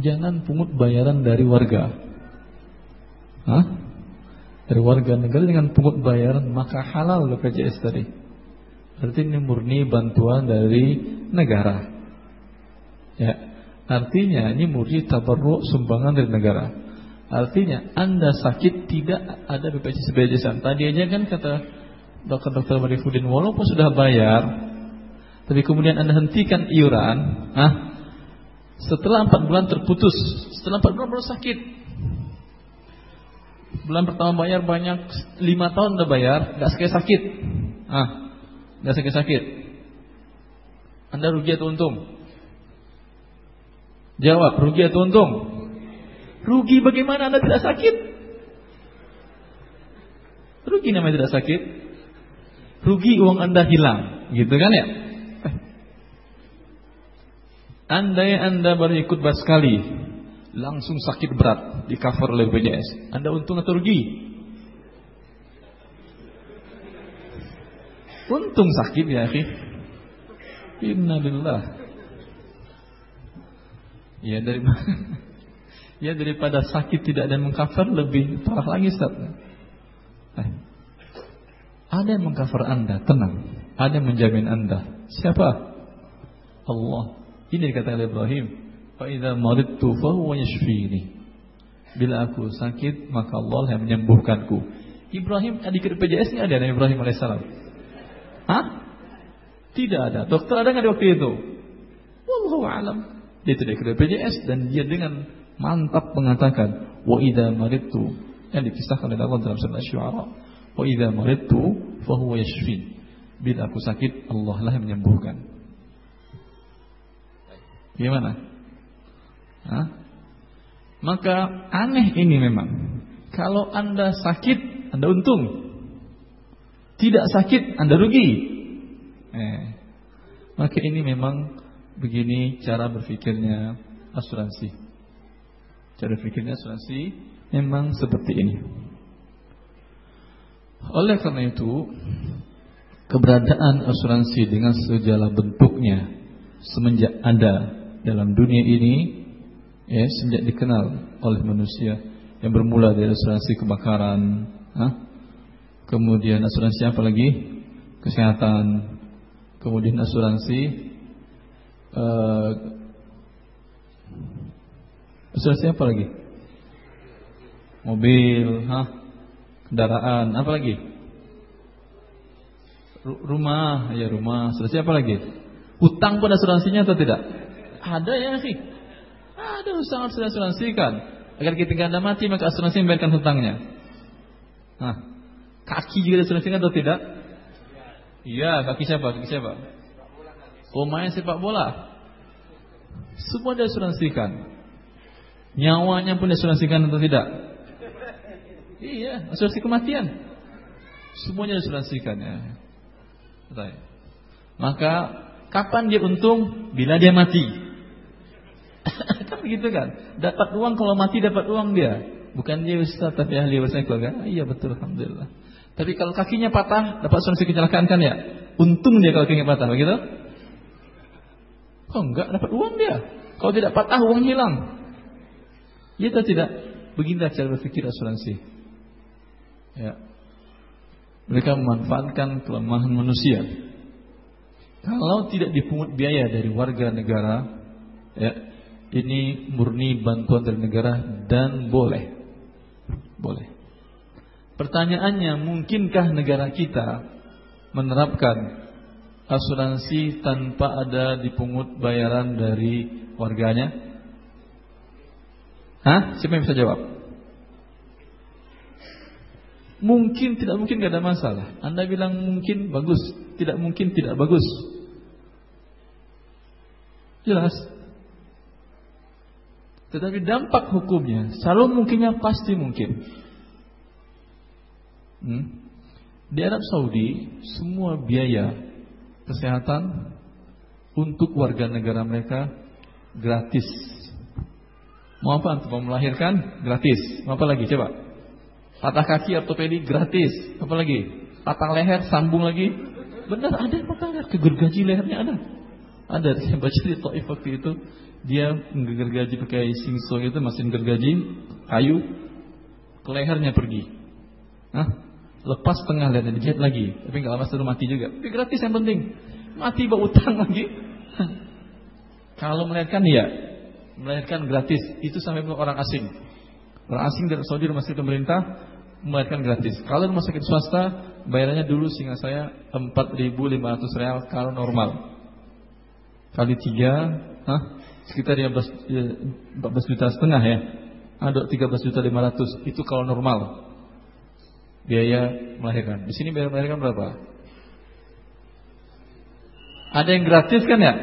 jangan pungut bayaran dari warga. Hah? Dari warga negara dengan pungut bayaran maka halal BPJS tadi. Berarti ini murni bantuan dari negara. Ya, artinya ini murni tabarruk sumbangan dari negara. Artinya Anda sakit tidak ada BPJS BPJS. Tadi aja kan kata dokter-dokter Marifudin walaupun sudah bayar, tapi kemudian Anda hentikan iuran, ah, setelah empat bulan terputus, setelah empat bulan baru sakit. Bulan pertama bayar banyak, lima tahun udah bayar, nggak sekali sakit. Ah, Nggak sakit-sakit. Anda rugi atau untung? Jawab, rugi atau untung? Rugi bagaimana Anda tidak sakit? Rugi namanya tidak sakit. Rugi uang Anda hilang, gitu kan ya? Andai Anda baru ikut bas sekali, langsung sakit berat di cover oleh BPJS. Anda untung atau rugi? Untung sakit ya, akhi. Innalillah. Ya dari Ya daripada sakit tidak ada yang mengcover lebih parah lagi Ustaz. Eh. Ada yang mengcover Anda, tenang. Ada yang menjamin Anda. Siapa? Allah. Ini dikatakan oleh Ibrahim. Fa idza maridtu fa huwa yashfini. Bila aku sakit, maka Allah yang menyembuhkanku. Ibrahim adik PJS ini ada Nabi Ibrahim alaihissalam. Hah? Tidak ada. Dokter ada nggak di waktu itu? Wallahu alam. Dia tidak ke BPJS dan dia dengan mantap mengatakan wa idza maridtu yang dikisahkan oleh Allah dalam surah Asy-Syu'ara wa idza maridtu fa huwa yashfin. Bila aku sakit Allah lah yang menyembuhkan. Gimana? Hah? Maka aneh ini memang. Kalau Anda sakit, Anda untung. Tidak sakit, Anda rugi. Eh, maka ini memang begini cara berpikirnya asuransi. Cara berpikirnya asuransi memang seperti ini. Oleh karena itu, keberadaan asuransi dengan segala bentuknya semenjak ada dalam dunia ini, ya, sejak dikenal oleh manusia yang bermula dari asuransi kebakaran, huh? Kemudian asuransi apa lagi? Kesehatan. Kemudian asuransi uh, asuransi apa lagi? Mobil, hah? Kendaraan, apa lagi? rumah, ya rumah. Asuransi apa lagi? Utang pun asuransinya atau tidak? Ada ya, sih. Ada usaha asuransi kan. Agar kita tidak mati maka asuransi membayarkan hutangnya. Nah, Kaki juga diasuransikan atau tidak? Iya, kaki siapa? Kaki siapa? Oh, main sepak bola. Semua diasuransikan. Nyawanya pun diasuransikan atau tidak? Iya, asuransi kematian. Semuanya diasuransikan ya. Maka kapan dia untung? Bila dia mati. kan begitu kan? Dapat uang kalau mati dapat uang dia. Bukan dia ustaz tapi ahli bahasa keluarga. Iya betul alhamdulillah. Tapi kalau kakinya patah, dapat asuransi kecelakaan kan ya? Untung dia kalau kakinya patah, begitu? Kalau enggak dapat uang dia. Kalau tidak patah uang hilang. Kita tidak begini cara berpikir asuransi. Ya. Mereka memanfaatkan kelemahan manusia. Kalau tidak dipungut biaya dari warga negara, ya, ini murni bantuan dari negara dan boleh. Boleh. Pertanyaannya, mungkinkah negara kita menerapkan asuransi tanpa ada dipungut bayaran dari warganya? Hah? Siapa yang bisa jawab? Mungkin tidak mungkin gak ada masalah. Anda bilang mungkin bagus, tidak mungkin tidak bagus. Jelas. Tetapi dampak hukumnya selalu mungkinnya pasti mungkin. Hmm? Di Arab Saudi semua biaya kesehatan untuk warga negara mereka gratis. Mau apa? Mau melahirkan gratis. Mau apa lagi? Coba. Patah kaki ortopedi gratis. Apa lagi? Patah leher sambung lagi. Benar ada patah leher. Kegergaji lehernya ada. Ada yang baca di Taif waktu itu dia menggergaji pakai singso itu mesin gergaji kayu ke lehernya pergi. Hah? Lepas tengah lihat dijahit lagi, tapi nggak lama sudah mati juga. Tapi gratis yang penting. Mati bawa utang lagi. Kalau melahirkan ya, melahirkan gratis. Itu sampai orang asing. Orang asing dari Saudi rumah sakit pemerintah melahirkan gratis. Kalau rumah sakit swasta bayarannya dulu sehingga saya 4.500 real kalau normal. Kali tiga, hah? sekitar 15, 14 ya, juta setengah ya. Ada 13 juta 500 itu kalau normal biaya melahirkan. Di sini biaya melahirkan berapa? Ada yang gratis kan ya?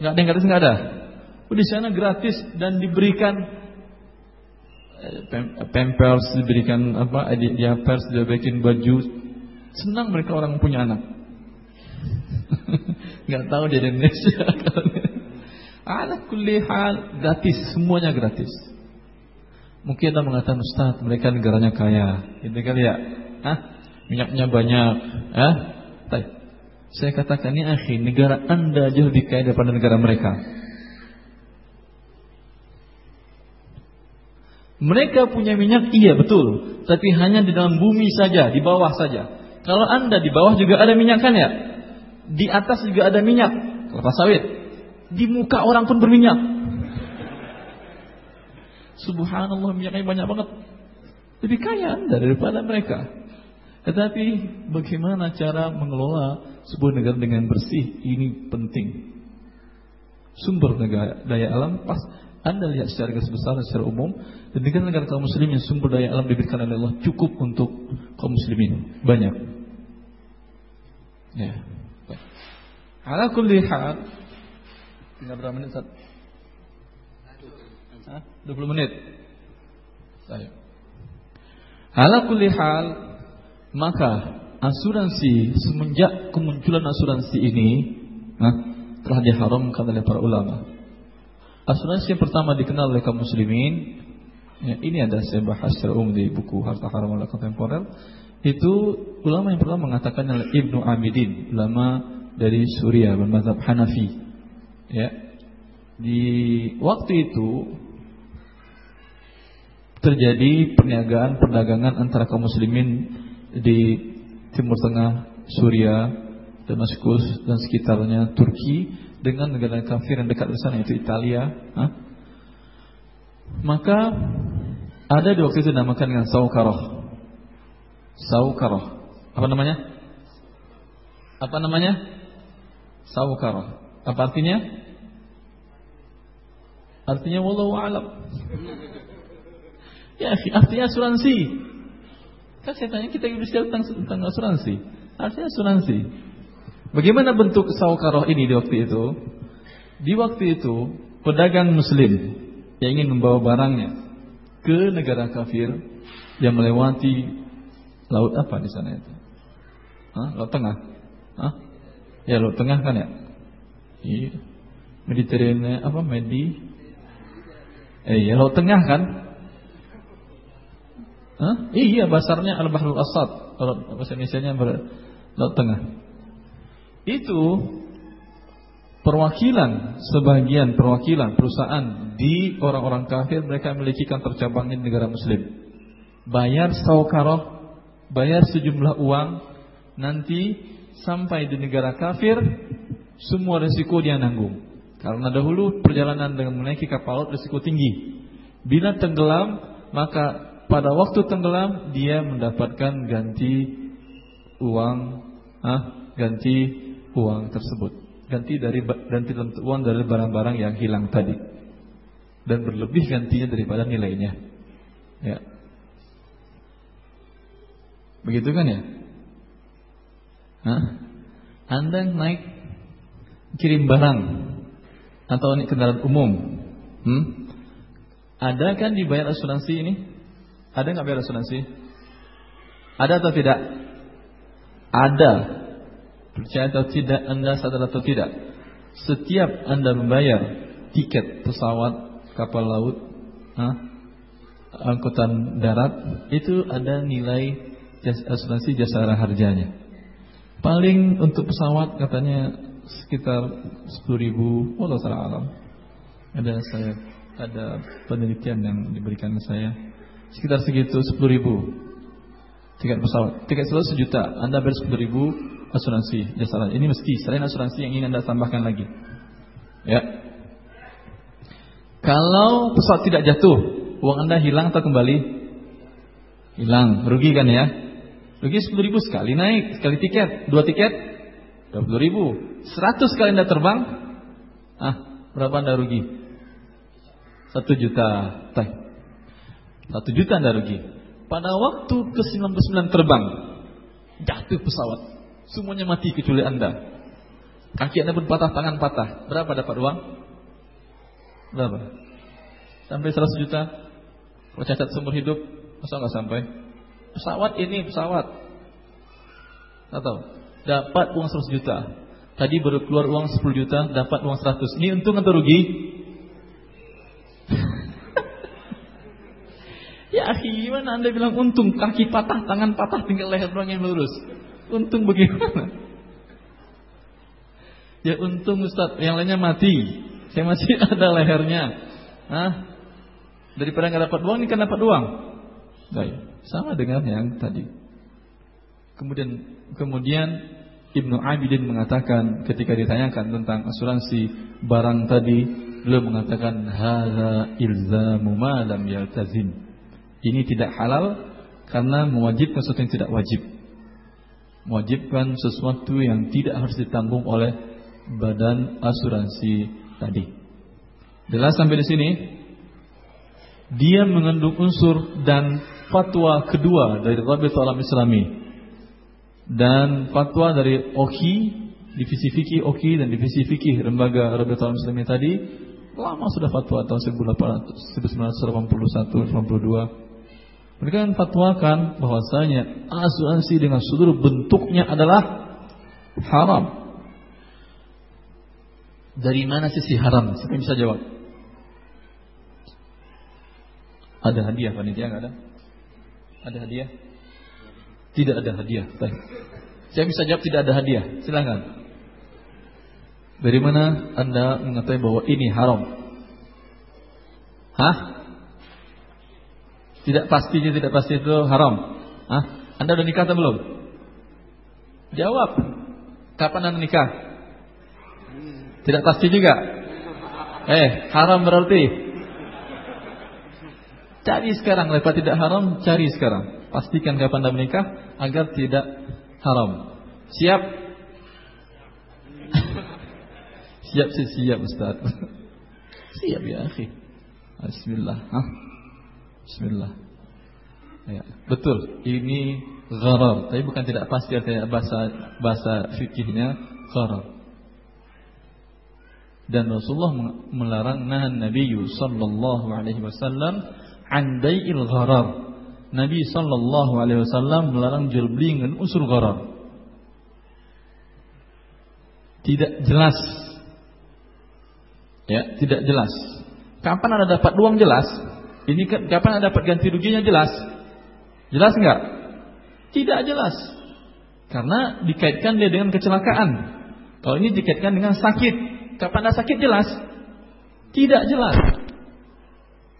Enggak ada yang gratis enggak ada. Oh, di sana gratis dan diberikan eh, pampers diberikan apa dia pers diberikan baju senang mereka orang punya anak nggak tahu di Indonesia anak kuliah gratis semuanya gratis Mungkin Anda mengatakan Ustaz, mereka negaranya kaya. Itu kan ya? Hah? Minyaknya banyak. Hah? Saya katakan ini akhi, negara Anda jauh lebih kaya daripada negara mereka. Mereka punya minyak, iya betul. Tapi hanya di dalam bumi saja, di bawah saja. Kalau Anda di bawah juga ada minyak kan ya? Di atas juga ada minyak. Kelapa sawit. Di muka orang pun berminyak. Subhanallah minyaknya banyak banget. Lebih kaya anda daripada mereka. Tetapi bagaimana cara mengelola sebuah negara dengan bersih ini penting. Sumber negara, daya alam pas anda lihat secara garis besar secara umum dan negara-negara kaum muslimin sumber daya alam diberikan oleh Allah cukup untuk kaum muslimin banyak. Ya. Ala kulli hal tinggal berapa menit? 20 menit. Saya. Ala kulli hal maka asuransi semenjak kemunculan asuransi ini nah, telah diharamkan oleh para ulama. Asuransi yang pertama dikenal oleh kaum muslimin ya, ini ada saya bahas secara umum di buku Harta Haram oleh Kontemporer itu ulama yang pertama mengatakan adalah Ibnu Amidin ulama dari Suriah bermazhab Hanafi ya di waktu itu terjadi perniagaan perdagangan antara kaum muslimin di Timur Tengah, Suriah, Damaskus dan sekitarnya Turki dengan negara kafir yang dekat di sana yaitu Italia. Hah? Maka ada di waktu itu dinamakan dengan saukaroh. Saukaroh. Apa namanya? Apa namanya? Saukaroh. Apa artinya? Artinya wallahu a'lam. Ya, artinya asuransi. Kan saya tanya kita bicara tentang, tentang asuransi. Artinya asuransi. Bagaimana bentuk saukaroh ini di waktu itu? Di waktu itu, pedagang muslim yang ingin membawa barangnya ke negara kafir yang melewati laut apa di sana itu? Hah? Laut Tengah? Hah? Ya, Laut Tengah kan ya? Iya. Mediterania apa? Medi? Eh, ya, Laut Tengah kan? Hah? Iya, basarnya Al-Bahrul Asad. Kalau bahasa Indonesia ber Laut Tengah. Itu perwakilan sebagian perwakilan perusahaan di orang-orang kafir mereka memiliki kantor cabang di negara muslim. Bayar saukaroh, bayar sejumlah uang, nanti sampai di negara kafir semua resiko dia nanggung. Karena dahulu perjalanan dengan menaiki kapal laut risiko tinggi. Bila tenggelam, maka pada waktu tenggelam dia mendapatkan ganti uang, ah, ganti uang tersebut. Ganti dari ganti uang dari barang-barang yang hilang tadi. Dan berlebih gantinya daripada nilainya. Ya. Begitu kan ya? Hah? Anda naik kirim barang atau naik kendaraan umum, hmm? ada kan dibayar asuransi ini? Ada nggak bayar asuransi? Ada atau tidak? Ada. Percaya atau tidak Anda sadar atau tidak? Setiap Anda membayar tiket pesawat, kapal laut, huh? angkutan darat, itu ada nilai asuransi jasa harjanya. Paling untuk pesawat katanya sekitar 10 ribu, Allah alam. Ada saya ada penelitian yang diberikan ke saya sekitar segitu 10 ribu. Tiket pesawat. Tiket pesawat sejuta. Anda bayar 10 ribu asuransi jasa ini mesti selain asuransi yang ingin anda tambahkan lagi. Ya. Kalau pesawat tidak jatuh uang anda hilang atau kembali? Hilang. Rugi kan ya? Rugi 10 ribu sekali naik sekali tiket. Dua tiket 20 ribu. 100 kali anda terbang ah berapa anda rugi? Satu juta. Teh satu juta Anda rugi. Pada waktu ke-99 terbang, jatuh pesawat. Semuanya mati kecuali Anda. Kaki Anda pun patah, tangan patah. Berapa dapat uang? Berapa? Sampai 100 juta? Kalau cacat seumur hidup, masa nggak sampai? Pesawat ini pesawat. Atau dapat uang 100 juta. Tadi baru keluar uang 10 juta, dapat uang 100. Ini untung atau rugi? Ya akhi, gimana anda bilang untung kaki patah, tangan patah, tinggal leher doang yang lurus. Untung bagaimana? Ya untung Ustaz, yang lainnya mati. Saya masih ada lehernya. Hah? Daripada nggak dapat uang, ini kan dapat uang. Baik, sama dengan yang tadi. Kemudian kemudian Ibnu Abidin mengatakan ketika ditanyakan tentang asuransi barang tadi, beliau mengatakan hadza ilzamu ma lam yaltazim. Ini tidak halal karena mewajibkan sesuatu yang tidak wajib. Mewajibkan sesuatu yang tidak harus ditanggung oleh badan asuransi tadi. Jelas sampai di sini? Dia mengandung unsur dan fatwa kedua dari Rabitul Alam Islami dan fatwa dari OKI, divisi fikih OKI dan divisi fikih lembaga Rabitul Alam Islami tadi lama sudah fatwa tahun 1981 82 mereka fatwakan bahwasanya asuransi dengan seluruh bentuknya adalah haram. Dari mana sisi haram? Siapa bisa jawab? Ada hadiah panitia nggak ada? Ada hadiah? Tidak ada hadiah. Baik. Saya bisa jawab tidak ada hadiah. Silakan. Dari mana Anda mengetahui bahwa ini haram? Hah? Tidak pastinya tidak pasti itu haram. Hah? Anda udah nikah atau belum? Jawab. Kapan Anda nikah? Tidak pasti juga. Eh, haram berarti. Cari sekarang, lepas tidak haram, cari sekarang. Pastikan kapan Anda menikah agar tidak haram. Siap? siap sih siap Ustaz. siap ya, akhi. Bismillah. Bismillah. Ya, betul. Ini gharar, tapi bukan tidak pasti artinya bahasa bahasa fikihnya gharar. Dan Rasulullah melarang nahan Nabi sallallahu alaihi wasallam an bai'il gharar. Nabi sallallahu alaihi wasallam melarang jual beli dengan unsur gharar. Tidak jelas. Ya, tidak jelas. Kapan ada dapat uang jelas? Ini kapan Anda dapat ganti ruginya jelas? Jelas enggak? Tidak jelas. Karena dikaitkan dia dengan kecelakaan. Kalau ini dikaitkan dengan sakit. Kapan Anda sakit jelas? Tidak jelas.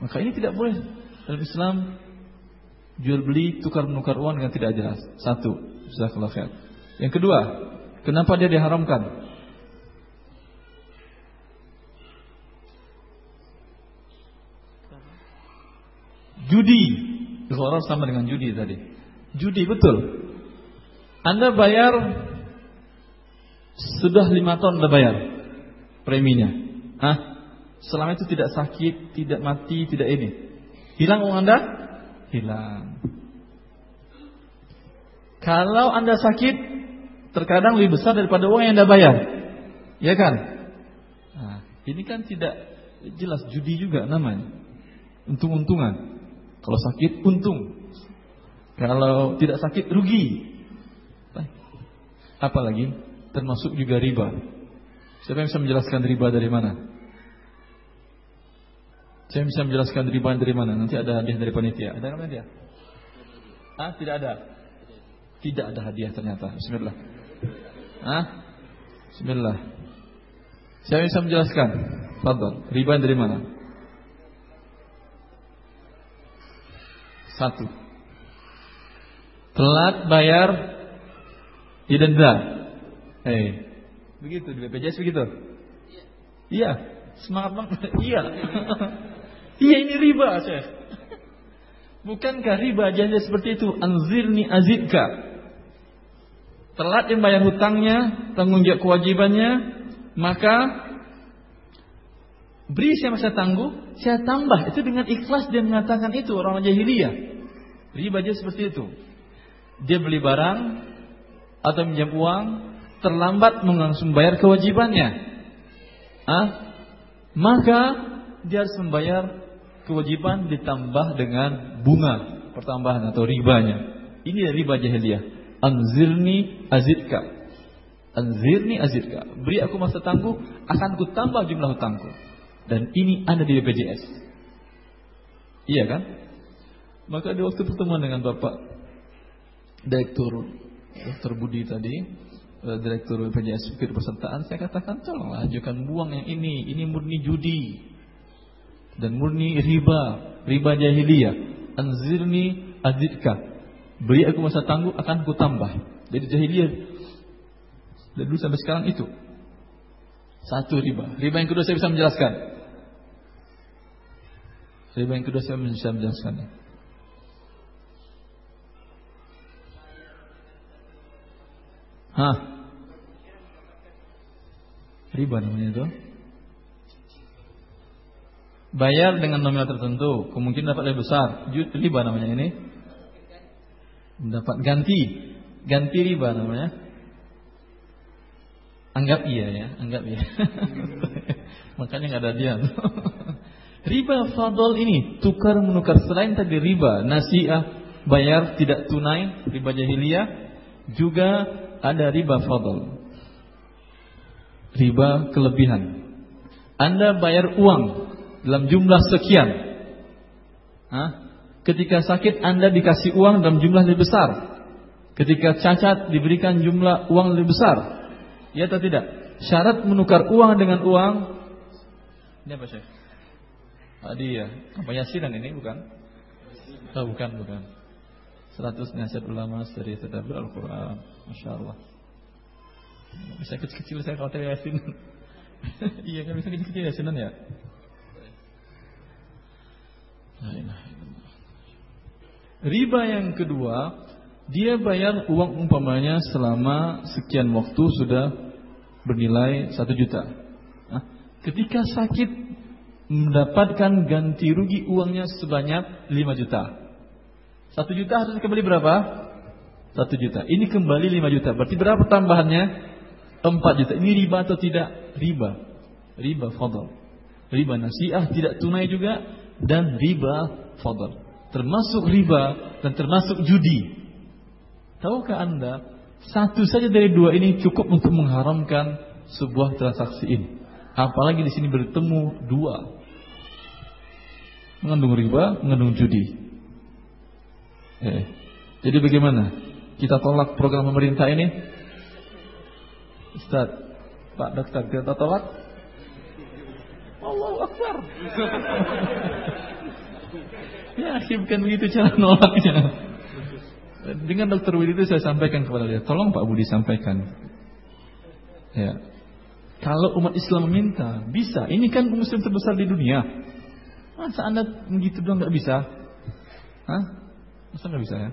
Maka ini tidak boleh dalam Islam jual beli tukar menukar uang dengan tidak jelas. Satu. Yang kedua, kenapa dia diharamkan? Judi. Gharar sama dengan judi tadi. Judi betul. Anda bayar sudah lima tahun Anda bayar preminya. Hah? Selama itu tidak sakit, tidak mati, tidak ini. Hilang uang Anda? Hilang. Kalau Anda sakit, terkadang lebih besar daripada uang yang Anda bayar. Ya kan? Nah, ini kan tidak jelas judi juga namanya. Untung-untungan. Kalau sakit untung. Kalau tidak sakit rugi. Apalagi termasuk juga riba. Siapa yang bisa menjelaskan riba dari mana? Saya bisa menjelaskan riba dari mana? Nanti ada hadiah dari panitia. Ada nggak hadiah? Ah, tidak ada. Tidak ada hadiah ternyata. Bismillah. Ah, Bismillah. Saya bisa menjelaskan. Fadal. Riba dari mana? Satu. Telat bayar didenda. Hei. Begitu di BPJS begitu? Iya. Semangat banget. iya. iya ini riba, Syekh. Bukankah riba jadi seperti itu? Anzirni azidka. Telat yang bayar hutangnya, tanggung jawab kewajibannya, maka beri saya masa tangguh, saya tambah. Itu dengan ikhlas dia mengatakan itu orang jahiliyah. Riba aja seperti itu. Dia beli barang atau minjam uang, terlambat langsung bayar kewajibannya. Ah, maka dia harus membayar kewajiban ditambah dengan bunga pertambahan atau ribanya. Ini riba jahiliyah. Anzirni azidka. Anzirni azidka. Beri aku masa tangguh, akan ku tambah jumlah hutangku. Dan ini ada di BPJS. Iya kan? Maka di waktu pertemuan dengan Bapak Direktur Dr. Budi tadi, eh, Direktur BPJS Fikir Persertaan, saya katakan tolonglah ajukan buang yang ini, ini murni judi dan murni riba, riba jahiliyah. Anzirni azidka. Beri aku masa tangguh akan ku tambah. Jadi jahiliyah dari dulu sampai sekarang itu. Satu riba. Riba yang kedua saya bisa menjelaskan. Riba yang kedua saya bisa menjelaskan. Hah? Riba namanya itu. Bayar dengan nominal tertentu, kemungkinan dapat lebih besar. Riba namanya ini. Mendapat ganti, ganti riba namanya. Anggap iya ya, anggap iya. Makanya nggak ada dia. riba fadol ini tukar menukar selain tadi riba, nasiah, bayar tidak tunai, riba jahiliyah, juga ada riba fadl. Riba kelebihan. Anda bayar uang dalam jumlah sekian. Hah? Ketika sakit Anda dikasih uang dalam jumlah lebih besar. Ketika cacat diberikan jumlah uang lebih besar. Ya atau tidak? Syarat menukar uang dengan uang. Ini apa Syekh? Tadi ya, apa yasinan ini bukan? Oh, bukan, bukan. 100 nasihat ulama dari tadabbur Al-Quran. Masya Allah. Bisa kecil-kecil saya kalau yasin Iya kan bisa kecil-kecil yasinan ya? Riba yang kedua Dia bayar uang umpamanya selama sekian waktu sudah bernilai satu juta. Nah, Ketika sakit mendapatkan ganti rugi uangnya sebanyak 5 juta satu juta harus kembali berapa? Satu juta. Ini kembali lima juta. Berarti berapa tambahannya? Empat juta. Ini riba atau tidak? Riba. Riba fadl. Riba nasiah tidak tunai juga dan riba fadl. Termasuk riba dan termasuk judi. Tahukah Anda, satu saja dari dua ini cukup untuk mengharamkan sebuah transaksi ini. Apalagi di sini bertemu dua. Mengandung riba, mengandung judi. Eh, jadi bagaimana? Kita tolak program pemerintah ini? Ustaz, Pak Dokter, kita tolak? ya, bukan begitu cara nolaknya. Dengan dokter Budi itu saya sampaikan kepada dia, tolong Pak Budi sampaikan. Ya. Kalau umat Islam meminta, bisa. Ini kan muslim terbesar di dunia. Masa Anda begitu dong nggak bisa? Hah? Masa nggak bisa ya?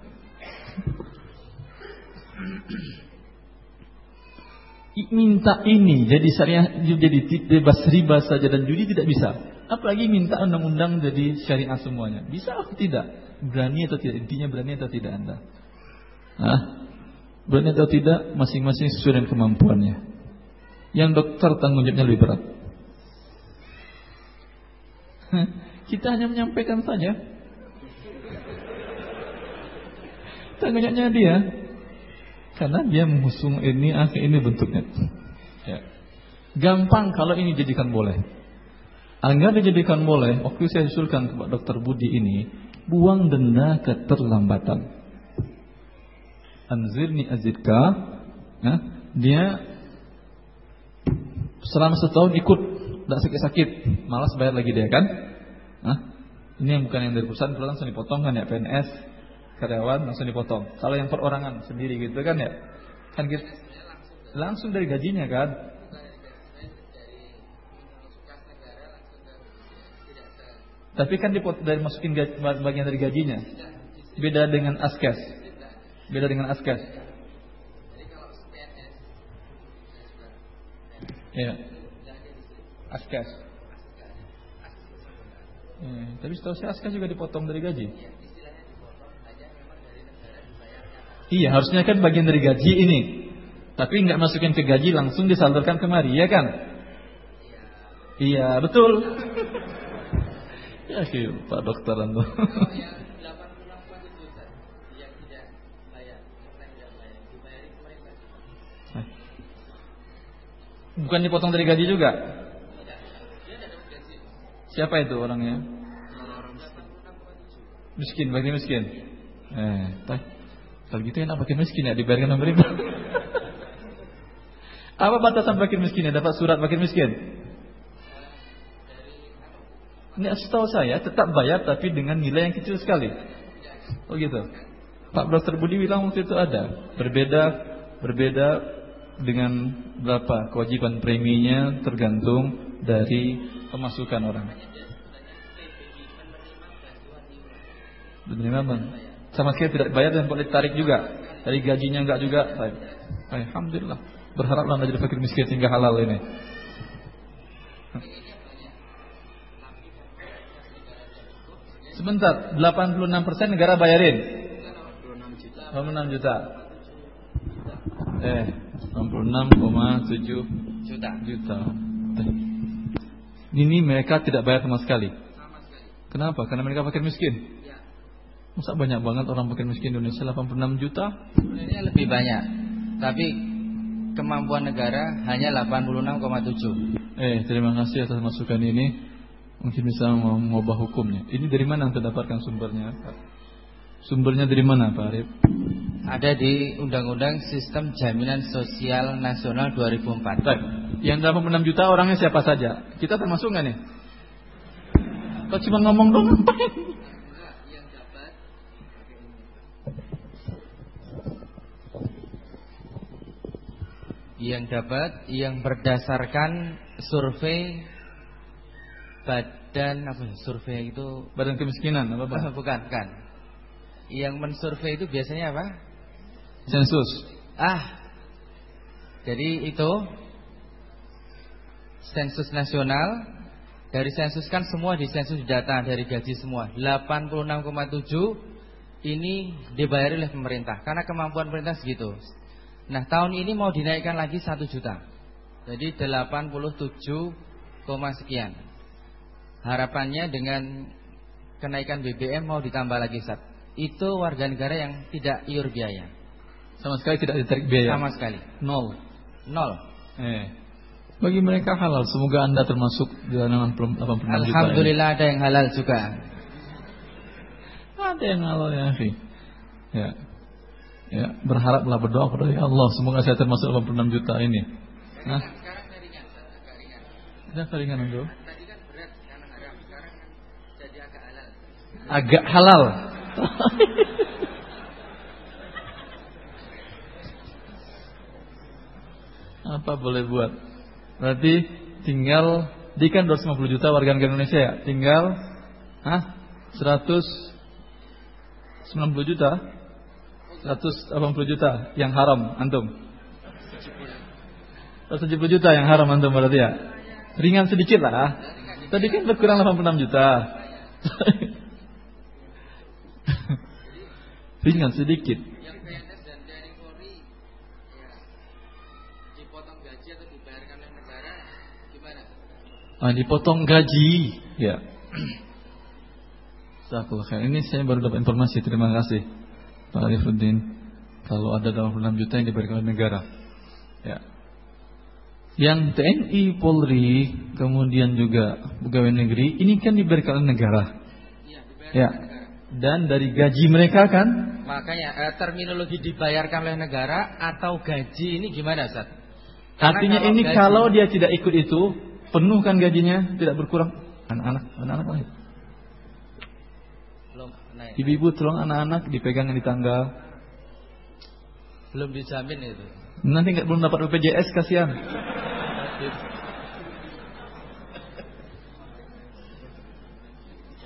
minta ini jadi syariah jadi bebas riba saja dan judi tidak bisa. Apalagi minta undang-undang jadi syariah semuanya. Bisa atau tidak? Berani atau tidak? Intinya berani atau tidak Anda? Hah? Berani atau tidak masing-masing sesuai dengan kemampuannya. Yang dokter tanggung jawabnya lebih berat. Kita hanya menyampaikan saja. Tanggung jawabnya dia. Karena dia mengusung ini, akhir ini bentuknya. Ya. Gampang kalau ini jadikan boleh. Agar dijadikan boleh, waktu saya usulkan kepada dokter Budi ini, buang denda keterlambatan. Anzirni azidka, ya, dia selama setahun ikut, tidak sakit-sakit, malas bayar lagi dia kan? Nah, ini yang bukan yang dari perusahaan, perusahaan langsung dipotong kan ya PNS, karyawan langsung dipotong. Kalau yang perorangan sendiri gitu kan ya, kan gitu, langsung dari gajinya kan. Tapi kan dipot dari masukin bagian dari gajinya. Beda dengan askes. Beda dengan askes. Ya. Askes. Ya, tapi setahu saya juga dipotong dari gaji. Iya, harusnya kan bagian dari gaji ini. Tapi nggak masukin ke gaji langsung disalurkan kemari, ya kan? Iya, betul. ya, Pak Dokter Ando. Bukan dipotong dari gaji juga? Siapa itu orangnya? Miskin, bagi miskin. Eh, kalau gitu enak makin miskin ya dibayarkan pemerintah. Apa batasan miskin ya dapat surat makin miskin? Ini setahu saya tetap bayar tapi dengan nilai yang kecil sekali. Oh gitu. Pak Dokter Budi bilang waktu itu ada berbeda berbeda dengan berapa kewajiban preminya tergantung dari pemasukan orang. Penerima sama sekali tidak bayar dan boleh ditarik juga. Dari gajinya enggak juga. Alhamdulillah. Berharaplah anda jadi fakir miskin sehingga halal ini. Sebentar, 86% negara bayarin. 86 juta. Eh, 86,7 juta. juta. Ini mereka tidak bayar sama sekali. Kenapa? Karena mereka fakir miskin. Masa banyak banget orang makin miskin Indonesia 86 juta? Sebenarnya lebih banyak. Tapi kemampuan negara hanya 86,7. Eh, terima kasih atas masukan ini. Mungkin bisa mengubah hukumnya. Ini dari mana Anda dapatkan sumbernya? Sumbernya dari mana Pak Arif? Ada di Undang-Undang Sistem Jaminan Sosial Nasional 2004. Baik. Yang 86 juta orangnya siapa saja? Kita termasuk nggak nih? Kau cuma ngomong dong yang dapat yang berdasarkan survei badan apa survei itu? Badan kemiskinan apa Pak? bukan kan yang mensurvei itu biasanya apa? Sensus. Ah. Jadi itu sensus nasional. Dari sensus kan semua di sensus data dari gaji semua. 86,7 ini dibayar oleh pemerintah. Karena kemampuan pemerintah segitu Nah tahun ini mau dinaikkan lagi 1 juta. Jadi 87, sekian. Harapannya dengan kenaikan BBM mau ditambah lagi saat Itu warga negara yang tidak iur biaya. Sama sekali tidak ditarik biaya? Sama sekali. Nol. Nol. Eh. Bagi mereka halal. Semoga anda termasuk dalam 86 juta Alhamdulillah ada yang halal juga. Ada yang halal ya Ya Ya, berharaplah berdoa kepada ya Allah semoga saya termasuk 86 juta ini. Nah, sekarang ringan, ringan. ringan untuk. agak halal. Apa boleh buat? Berarti tinggal di kan 250 juta warga negara Indonesia ya. Tinggal ah 190 juta 180 juta yang haram antum. 170 juta yang haram antum berarti ya. Ringan sedikit lah. Tadi kan berkurang 86 juta. Ringan sedikit. Ya? Ah, dipotong gaji. Ya. Khair. Ini saya baru dapat informasi. Terima kasih Pak Arifuddin. Kalau ada 86 juta yang diberikan oleh negara. Ya. Yang TNI, Polri, kemudian juga pegawai negeri, ini kan diberikan oleh negara. Iya, Ya. negara. Dan dari gaji mereka kan Makanya eh, terminologi dibayarkan oleh negara atau gaji ini gimana, Ustaz? Artinya kalau ini gaji- kalau dia tidak ikut itu, penuh kan gajinya, tidak berkurang. Anak-anak, anak-anak. Ibu-ibu tolong anak-anak dipegang di tangga. Belum dijamin itu. Nanti nggak belum dapat BPJS kasihan.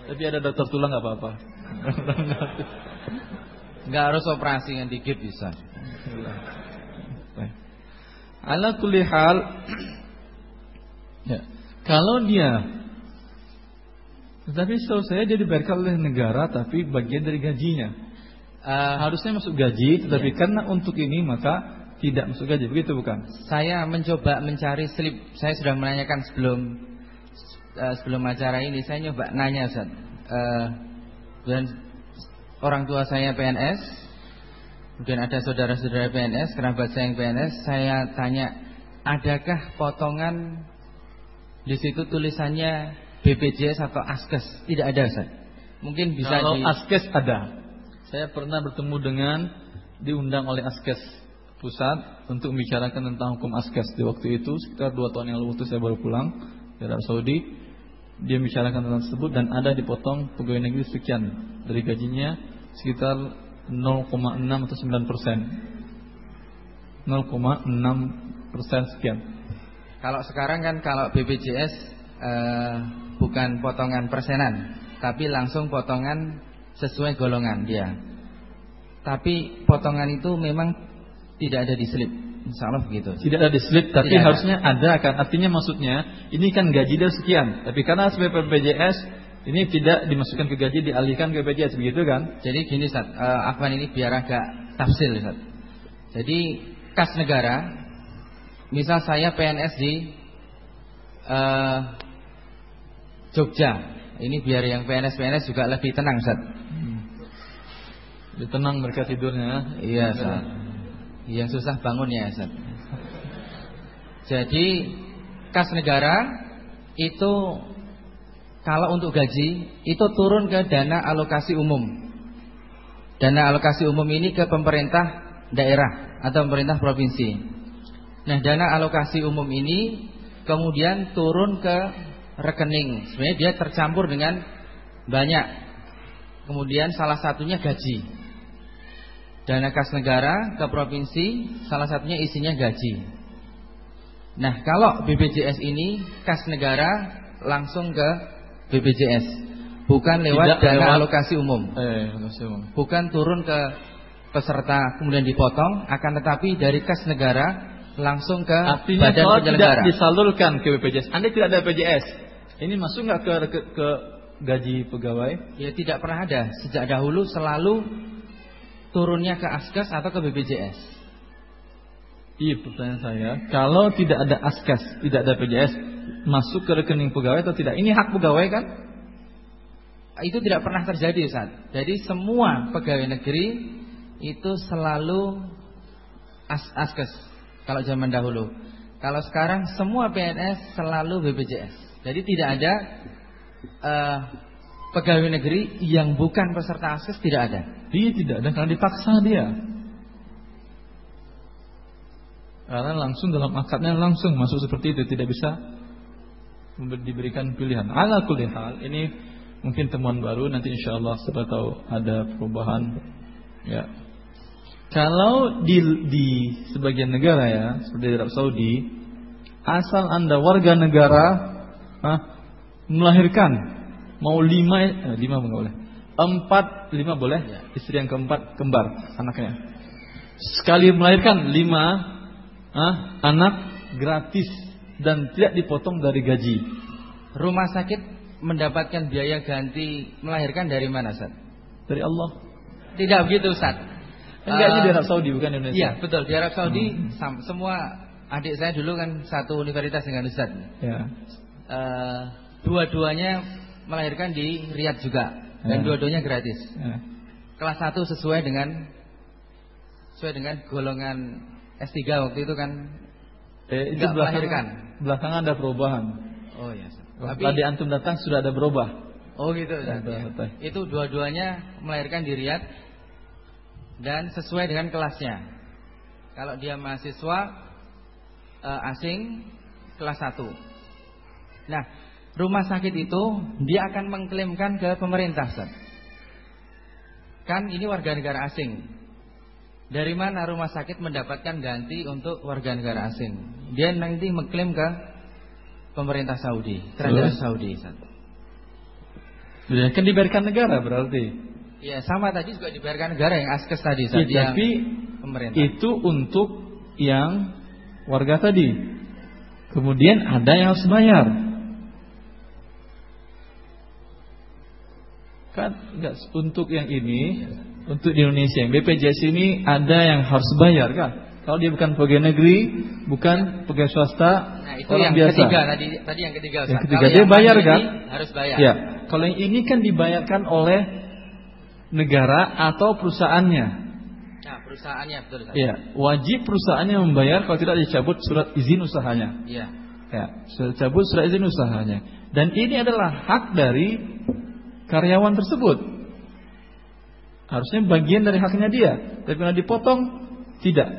Tapi ada dokter tulang nggak apa-apa. Enggak harus operasi yang dikit bisa. Ala kulli hal ya, kalau dia tetapi setahu saya dia dibayarkan oleh negara tapi bagian dari gajinya. Eh, Harusnya masuk gaji tetapi karena untuk ini maka tidak masuk gaji begitu bukan? saya mencoba mencari slip. Saya sudah menanyakan sebelum eh, sebelum acara ini. Saya nyoba nanya, Ustaz. Eh, dan orang tua saya PNS. Kemudian ada saudara-saudara PNS, kerabat saya yang PNS. Saya tanya, adakah potongan di situ tulisannya BPJS atau ASKES? Tidak ada, Ustaz. Mungkin bisa Kalau di Askes ada. Saya pernah bertemu dengan diundang oleh Askes pusat untuk membicarakan tentang hukum Askes di waktu itu sekitar dua tahun yang lalu waktu saya baru pulang dari Arab Saudi. Dia membicarakan tentang tersebut dan ada dipotong pegawai negeri sekian dari gajinya sekitar 0,6 atau 9 persen. 0,6 persen sekian. Kalau sekarang kan kalau BPJS eh, bukan potongan persenan, tapi langsung potongan sesuai golongan dia. Tapi potongan itu memang tidak ada di slip, insya Allah begitu. Tidak ada di slip, tapi Tidak ada. harusnya ada kan. Artinya maksudnya ini kan gaji dia sekian, tapi karena sebagai BPJS ini tidak dimasukkan ke gaji, dialihkan ke BPJS begitu kan? Jadi gini Ustaz, eh, Afwan ini biar agak tafsil Ustaz. Jadi kas negara, misal saya PNS di eh, Jogja, ini biar yang PNS-PNS juga lebih tenang Ustaz. Dia tenang mereka tidurnya. Iya, Ustaz. Yang susah bangun ya, Ustaz. Jadi kas negara itu kalau untuk gaji itu turun ke dana alokasi umum. Dana alokasi umum ini ke pemerintah daerah atau pemerintah provinsi. Nah, dana alokasi umum ini kemudian turun ke rekening. Sebenarnya dia tercampur dengan banyak. Kemudian salah satunya gaji. Dana kas negara ke provinsi salah satunya isinya gaji. Nah, kalau BPJS ini kas negara langsung ke BPJS, bukan lewat Tidak dana lewat- alokasi umum. Eh, alokasi umum. Bukan turun ke peserta kemudian dipotong, akan tetapi dari kas negara langsung ke Artinya badan kalau penyelenggara. tidak disalurkan ke BPJS, Anda tidak ada BPJS. Ini masuk nggak ke, ke ke gaji pegawai? Ya tidak pernah ada. Sejak dahulu selalu turunnya ke Askas atau ke BPJS. Iya pertanyaan saya, kalau tidak ada askas, tidak ada BPJS, masuk ke rekening pegawai atau tidak? Ini hak pegawai kan? Itu tidak pernah terjadi saat. Jadi semua pegawai negeri itu selalu as Askes kalau zaman dahulu. Kalau sekarang semua PNS selalu BPJS. Jadi tidak ada eh, pegawai negeri yang bukan peserta Askes tidak ada. Dia tidak ada karena dipaksa dia. Karena langsung dalam akadnya langsung masuk seperti itu tidak bisa diberikan pilihan. Ala kulli hal ini mungkin temuan baru nanti insya Allah siapa tahu ada perubahan. Ya. Kalau di di sebagian negara ya, seperti di Arab Saudi, asal anda warga negara, ah, melahirkan mau lima, eh, lima enggak boleh, empat lima boleh, ya. istri yang keempat kembar anaknya. Sekali melahirkan lima ah, anak gratis dan tidak dipotong dari gaji. Rumah sakit mendapatkan biaya ganti melahirkan dari mana, Ustaz? Dari Allah. Tidak begitu, Ustaz. Enggaknya uh, di Arab Saudi bukan Indonesia. Iya, betul. Di Arab Saudi hmm. semua adik saya dulu kan satu universitas dengan Ustaz. Ya. Uh, dua-duanya melahirkan di Riyadh juga dan ya. dua-duanya gratis. Ya. Kelas satu sesuai dengan sesuai dengan golongan S3 waktu itu kan eh, itu belakangan, belakangan ada perubahan. Oh iya. Tapi tadi antum datang sudah ada berubah. Oh gitu ya, ya. Itu dua-duanya melahirkan di Riyadh dan sesuai dengan kelasnya. Kalau dia mahasiswa uh, asing kelas 1. Nah, rumah sakit itu dia akan mengklaimkan ke pemerintah, Ustaz. Kan ini warga negara asing. Dari mana rumah sakit mendapatkan ganti untuk warga negara asing? Dia nanti mengklaim ke pemerintah Saudi, kerajaan Saudi. Ya, kan dibayarkan negara berarti. Ya, sama tadi juga dibayarkan negara yang askes tadi. Ya, tapi pemerintah. itu untuk yang warga tadi. Kemudian ada yang harus bayar. Kan enggak untuk yang ini untuk di Indonesia. BPJS ini ada yang harus bayar kan? Kalau dia bukan pegawai negeri, bukan pegawai swasta, nah, itu orang yang biasa. ketiga tadi tadi yang ketiga. Yang ketiga dia bayar kan? Harus bayar. Ya. Kalau yang ini kan dibayarkan oleh negara atau perusahaannya. Nah, perusahaannya betul kan? Ya, wajib perusahaannya membayar kalau tidak dicabut surat izin usahanya. Iya. Ya, cabut surat izin usahanya. Dan ini adalah hak dari karyawan tersebut. Harusnya bagian dari haknya dia. Tapi kalau dipotong, tidak.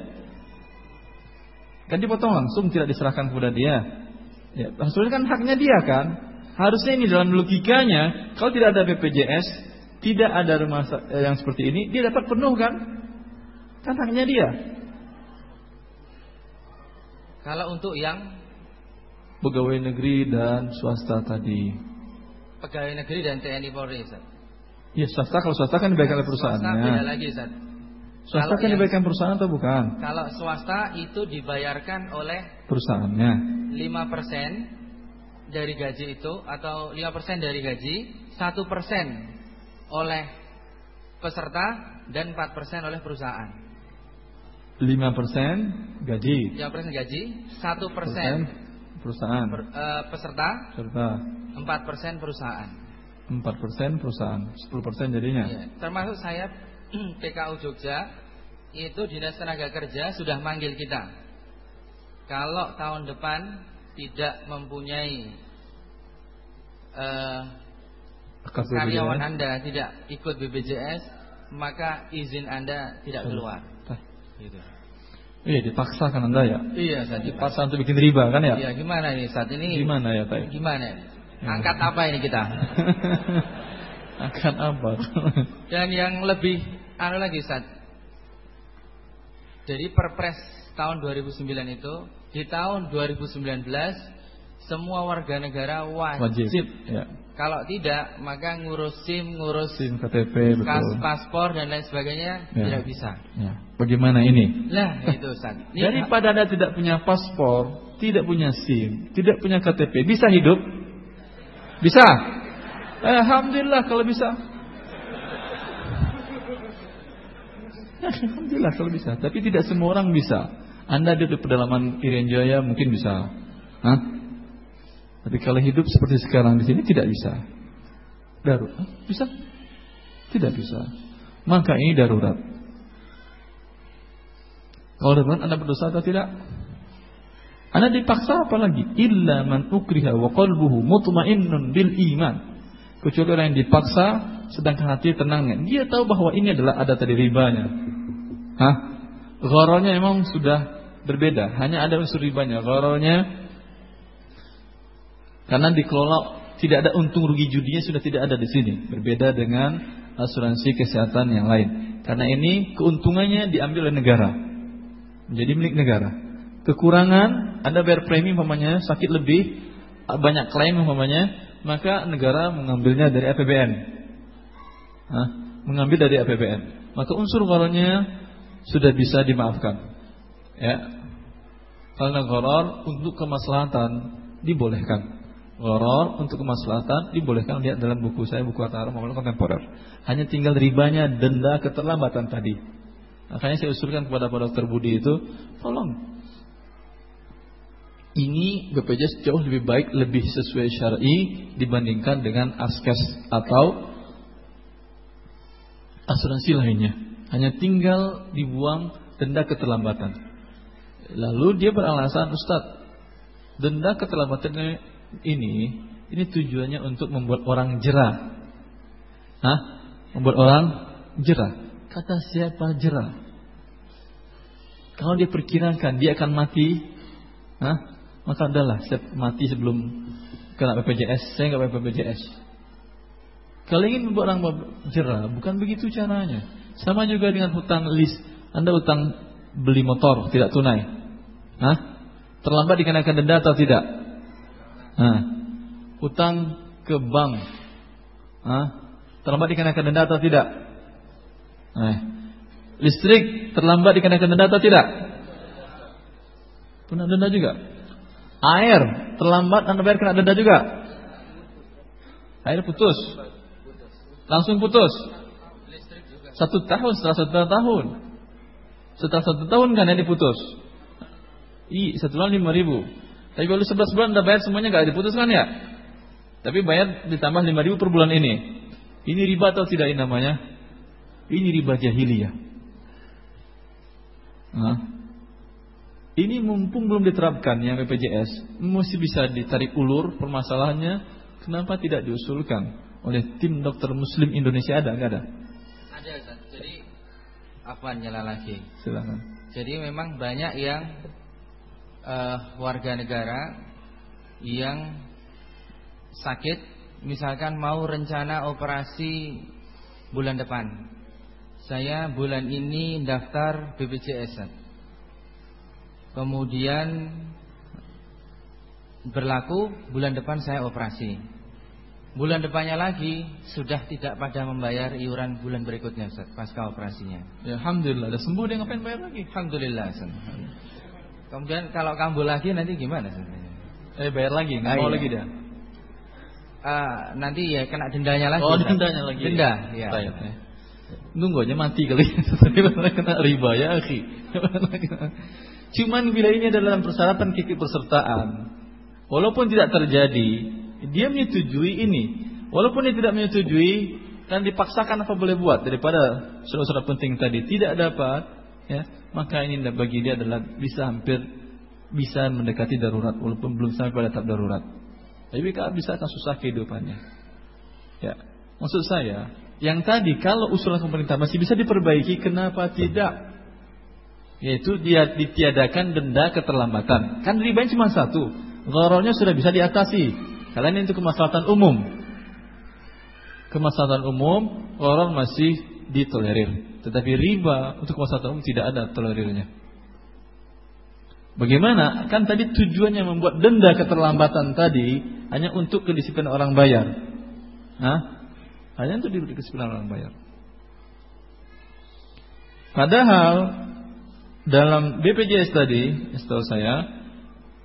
Kan dipotong langsung, tidak diserahkan kepada dia. Ya, harusnya kan haknya dia kan. Harusnya ini dalam logikanya, kalau tidak ada BPJS, tidak ada rumah eh, yang seperti ini, dia dapat penuh kan? Kan haknya dia. Kalau untuk yang pegawai negeri dan swasta tadi. Pegawai negeri dan TNI Polri, Ustaz. Ya swasta kalau swasta kan dibayarkan oleh perusahaannya. Swasta beda lagi Ustaz. Swasta kan dibayarkan perusahaan atau bukan? Kalau swasta itu dibayarkan oleh perusahaannya. 5% dari gaji itu atau 5% dari gaji, 1% oleh peserta dan 4% oleh perusahaan. 5% gaji. 5% gaji, 1% perusahaan. Per, uh, peserta, peserta. 4% perusahaan. 4% perusahaan, 10% jadinya. Ya, termasuk saya PKU Jogja itu Dinas Tenaga Kerja sudah manggil kita. Kalau tahun depan tidak mempunyai uh, karyawan Anda tidak ikut BPJS, maka izin Anda tidak keluar. Gitu. Iya dipaksa kan anda ya? Iya saat dipaksa untuk bikin riba kan ya? Iya gimana ini saat ini? Gimana ya tay? Gimana? Angkat apa ini kita? Angkat apa? Dan yang lebih anu lagi Ustaz. Jadi Perpres tahun 2009 itu di tahun 2019 semua warga negara wajib, wajib ya. Kalau tidak maka ngurus SIM, ngurus SIM KTP, betul. paspor dan lain sebagainya ya. tidak bisa. Ya. Bagaimana ini? Lah itu Ustaz. Daripada Anda tidak punya paspor, tidak punya SIM, tidak punya KTP, bisa hidup? Bisa? Alhamdulillah kalau bisa. Alhamdulillah kalau bisa. Tapi tidak semua orang bisa. Anda di pedalaman Irian Jaya mungkin bisa. Hah? Tapi kalau hidup seperti sekarang di sini tidak bisa. Darurat. Bisa? Tidak bisa. Maka ini darurat. Kalau darurat Anda berdosa atau tidak? Anda dipaksa apa lagi? Illa man ukriha wa qalbuhu mutmainnun bil iman. Kecuali orang yang dipaksa sedangkan hati tenang. Dia tahu bahwa ini adalah ada tadi ribanya. Hah? Gharornya memang sudah berbeda. Hanya ada unsur ribanya. Gharornya karena dikelola tidak ada untung rugi judinya sudah tidak ada di sini. Berbeda dengan asuransi kesehatan yang lain. Karena ini keuntungannya diambil oleh negara. Menjadi milik negara. Kekurangan Anda bayar premi umpamanya sakit lebih banyak klaim umpamanya, maka negara mengambilnya dari APBN. Hah? Mengambil dari APBN. Maka unsur gharornya sudah bisa dimaafkan. Ya. Karena gharar untuk kemaslahatan dibolehkan. Gharar untuk kemaslahatan dibolehkan lihat dalam buku saya buku Atara Muamalah Kontemporer. Hanya tinggal ribanya denda keterlambatan tadi. Makanya saya usulkan kepada Pak Dokter Budi itu, tolong ini BPJS jauh lebih baik, lebih sesuai syar'i dibandingkan dengan askes atau asuransi lainnya. Hanya tinggal dibuang denda keterlambatan. Lalu dia beralasan, Ustadz, denda keterlambatan ini ini tujuannya untuk membuat orang jerah. Hah? Membuat orang jerah. Kata siapa jerah? Kalau dia perkirakan dia akan mati, Hah? Maka adalah mati sebelum kena BPJS, saya nggak BPJS. Kalau ingin membuat orang jerah, bukan begitu caranya. Sama juga dengan hutang list. Anda hutang beli motor tidak tunai. Hah? Terlambat dikenakan denda atau tidak? Hah? Hutang ke bank. Hah? Terlambat dikenakan denda atau tidak? Nah. Listrik terlambat dikenakan denda atau tidak? Kena denda juga. Air terlambat Anda bayar kena denda juga. Air putus. Langsung putus. Satu tahun setelah satu tahun. Setelah satu tahun kan yang diputus. I satu bulan lima ribu. Tapi kalau sebelas bulan Anda bayar semuanya nggak diputus kan ya? Tapi bayar ditambah lima ribu per bulan ini. Ini riba atau tidak ini namanya? Ini riba jahiliyah. Nah, ini mumpung belum diterapkan yang BPJS, mesti bisa ditarik ulur permasalahannya. Kenapa tidak diusulkan oleh tim dokter Muslim Indonesia ada nggak ada? Ada, Ustaz. Jadi apa nyala lagi? Silakan. Jadi memang banyak yang uh, warga negara yang sakit, misalkan mau rencana operasi bulan depan. Saya bulan ini daftar BPJS. Kemudian berlaku bulan depan saya operasi. Bulan depannya lagi sudah tidak pada membayar iuran bulan berikutnya Ustaz, pasca operasinya. Ya, alhamdulillah, sudah sembuh dia ngapain bayar lagi? Alhamdulillah. Ustaz. Kemudian kalau kambuh lagi nanti gimana Ustaz? Eh bayar lagi, nggak ah, mau iya. lagi dia. Uh, nanti ya kena dendanya lagi. Oh, dendanya lagi. Denda, ya. Ya. Nunggu aja mati kali. kena riba ya, akhi. Cuman bila ini adalah dalam persyaratan keikutsertaan, walaupun tidak terjadi, dia menyetujui ini. Walaupun dia tidak menyetujui dan dipaksakan apa boleh buat daripada surat-surat penting tadi tidak dapat, ya, maka ini bagi dia adalah bisa hampir bisa mendekati darurat walaupun belum sampai pada tahap darurat. Tapi bisa akan susah kehidupannya. Ya, maksud saya, yang tadi kalau usulan pemerintah masih bisa diperbaiki, kenapa tidak yaitu dia ditiadakan denda keterlambatan. Kan ribanya cuma satu. Gharornya sudah bisa diatasi. Kalian itu kemaslahatan umum. Kemaslahatan umum, gharor masih ditolerir. Tetapi riba untuk kemaslahatan umum tidak ada tolerirnya. Bagaimana? Kan tadi tujuannya membuat denda keterlambatan tadi hanya untuk kedisiplinan orang bayar. Hah? Hanya untuk kedisiplinan orang bayar. Padahal dalam BPJS tadi, setahu saya,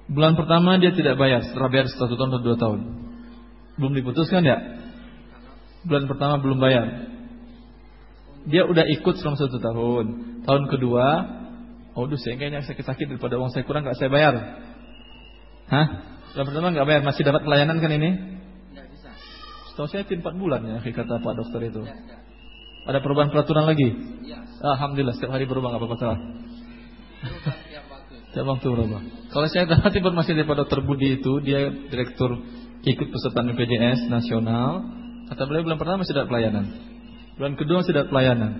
bulan pertama dia tidak bayar, setelah bayar satu tahun atau dua tahun. Belum diputuskan ya? Bulan pertama belum bayar. Dia udah ikut selama satu tahun. Tahun kedua, oh duh saya kayaknya sakit-sakit daripada uang saya kurang gak saya bayar. Hah? Bulan pertama gak bayar, masih dapat pelayanan kan ini? Tidak bisa. Setahu saya tim 4 bulan ya, kata Pak Dokter itu. Ada perubahan peraturan lagi? Ya. Alhamdulillah setiap hari berubah nggak apa-apa salah. Tiap waktu berapa? Kalau saya dapat informasi dari Pak Dokter Budi itu, dia direktur ikut peserta BPJS nasional. Kata beliau bulan pertama masih ada pelayanan. Bulan kedua masih ada pelayanan.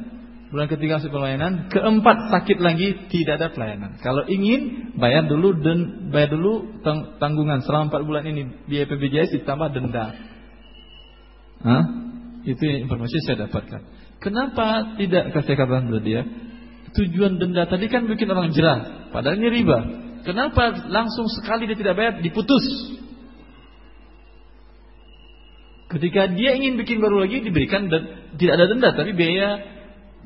Bulan ketiga masuk pelayanan, keempat sakit lagi tidak ada pelayanan. Kalau ingin bayar dulu dan bayar dulu tang tanggungan selama empat bulan ini biaya BPJS ditambah denda. Hah? Itu informasi saya dapatkan. Kenapa tidak kasih katakan tadi ya? Tujuan denda tadi kan bikin orang jerah, padahal ini riba. Kenapa langsung sekali dia tidak bayar diputus? Ketika dia ingin bikin baru lagi diberikan dan tidak ada denda tapi biaya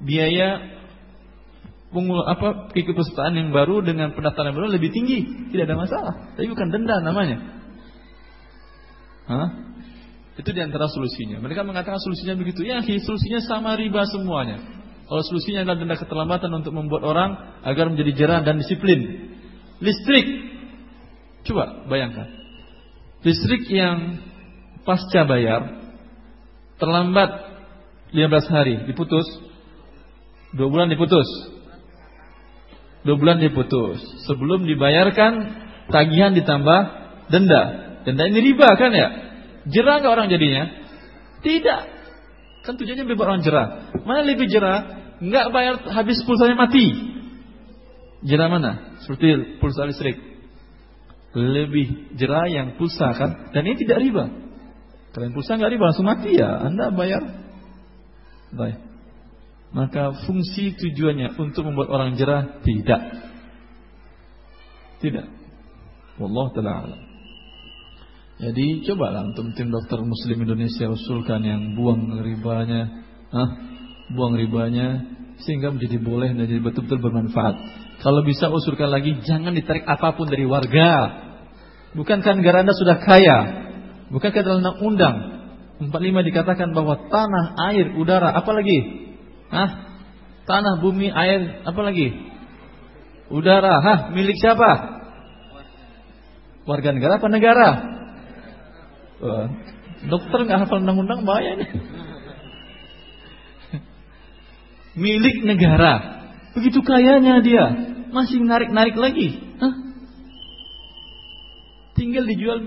biaya pengul apa keikutsertaan yang baru dengan pendaftaran baru lebih tinggi, tidak ada masalah. Tapi bukan denda namanya. Hah? Itu di antara solusinya. Mereka mengatakan solusinya begitu. Ya, solusinya sama riba semuanya. Kalau solusinya adalah denda keterlambatan untuk membuat orang agar menjadi jerah dan disiplin. Listrik. Coba bayangkan. Listrik yang pasca bayar terlambat 15 hari diputus Dua bulan diputus. Dua bulan diputus. Sebelum dibayarkan tagihan ditambah denda. Denda ini riba kan ya? Jerah nggak orang jadinya? Tidak. Kan tujuannya biar orang jerah. Mana lebih jerah? Nggak bayar habis pulsanya mati. Jerah mana? Seperti pulsa listrik. Lebih jerah yang pulsa kan? Dan ini tidak riba. Kalian pulsa nggak riba langsung mati ya? Anda bayar. Baik maka fungsi tujuannya untuk membuat orang jerah tidak. Tidak. Wallah taala Jadi cobalah untuk tim dokter muslim Indonesia usulkan yang buang ribanya, ah, buang ribanya sehingga menjadi boleh dan jadi betul-betul bermanfaat. Kalau bisa usulkan lagi jangan ditarik apa pun dari warga. Bukankah negara Anda sudah kaya? Bukankah dalam undang-undang 45 dikatakan bahwa tanah, air, udara, apalagi Hah? Tanah, bumi, air, apa lagi? Udara, hah? Milik siapa? Warga negara apa negara? Dokter nggak hafal undang-undang bahaya ini. Milik negara. Begitu kayanya dia, masih narik-narik lagi. Tinggal dijual